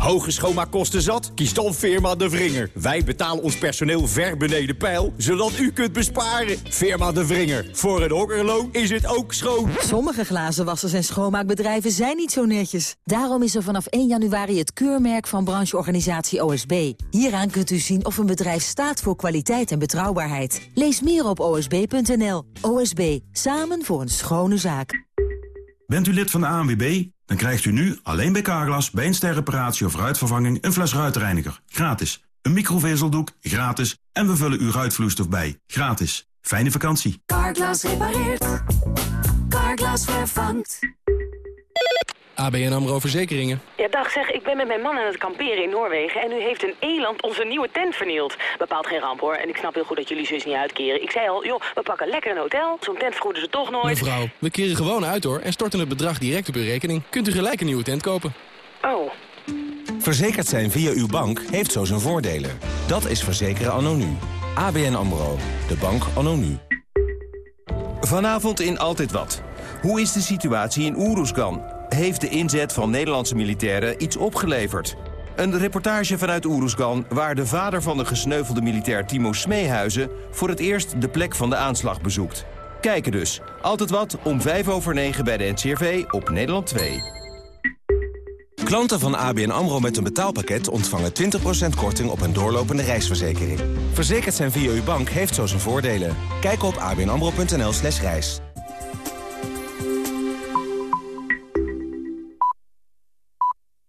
Hoge schoonmaakkosten zat? Kies dan Firma De Vringer. Wij betalen ons personeel ver beneden pijl, zodat u kunt besparen. Firma De Vringer. Voor een okkerloon is het ook schoon. Sommige glazenwassers en schoonmaakbedrijven zijn niet zo netjes. Daarom is er vanaf 1 januari het keurmerk van brancheorganisatie OSB. Hieraan kunt u zien of een bedrijf staat voor kwaliteit en betrouwbaarheid. Lees meer op osb.nl. OSB. Samen voor een schone zaak. Bent u lid van de ANWB? Dan krijgt u nu alleen bij Carglass bij een sterreparatie of ruitvervanging een fles ruitreiniger. Gratis. Een microvezeldoek. Gratis. En we vullen uw ruitvloeistof bij. Gratis. Fijne vakantie. Carglass repareert. Carglass vervangt. ABN AMRO Verzekeringen. Ja, dag zeg, ik ben met mijn man aan het kamperen in Noorwegen... en nu heeft een eland onze nieuwe tent vernield. Bepaalt geen ramp, hoor. En ik snap heel goed dat jullie zus niet uitkeren. Ik zei al, joh, we pakken lekker een hotel. Zo'n tent vergoeden ze toch nooit. Mevrouw, we keren gewoon uit, hoor. En storten het bedrag direct op uw rekening. Kunt u gelijk een nieuwe tent kopen. Oh. Verzekerd zijn via uw bank heeft zo zijn voordelen. Dat is verzekeren anno nu. ABN AMRO. De bank anno nu. Vanavond in Altijd Wat. Hoe is de situatie in Oeroesgan? Heeft de inzet van Nederlandse militairen iets opgeleverd? Een reportage vanuit Oeroesgan waar de vader van de gesneuvelde militair Timo Smeehuizen... voor het eerst de plek van de aanslag bezoekt. Kijken dus. Altijd wat om 5 over 9 bij de NCRV op Nederland 2. Klanten van ABN AMRO met een betaalpakket ontvangen 20% korting op een doorlopende reisverzekering. Verzekerd zijn via uw bank heeft zo zijn voordelen. Kijk op abnamro.nl slash reis.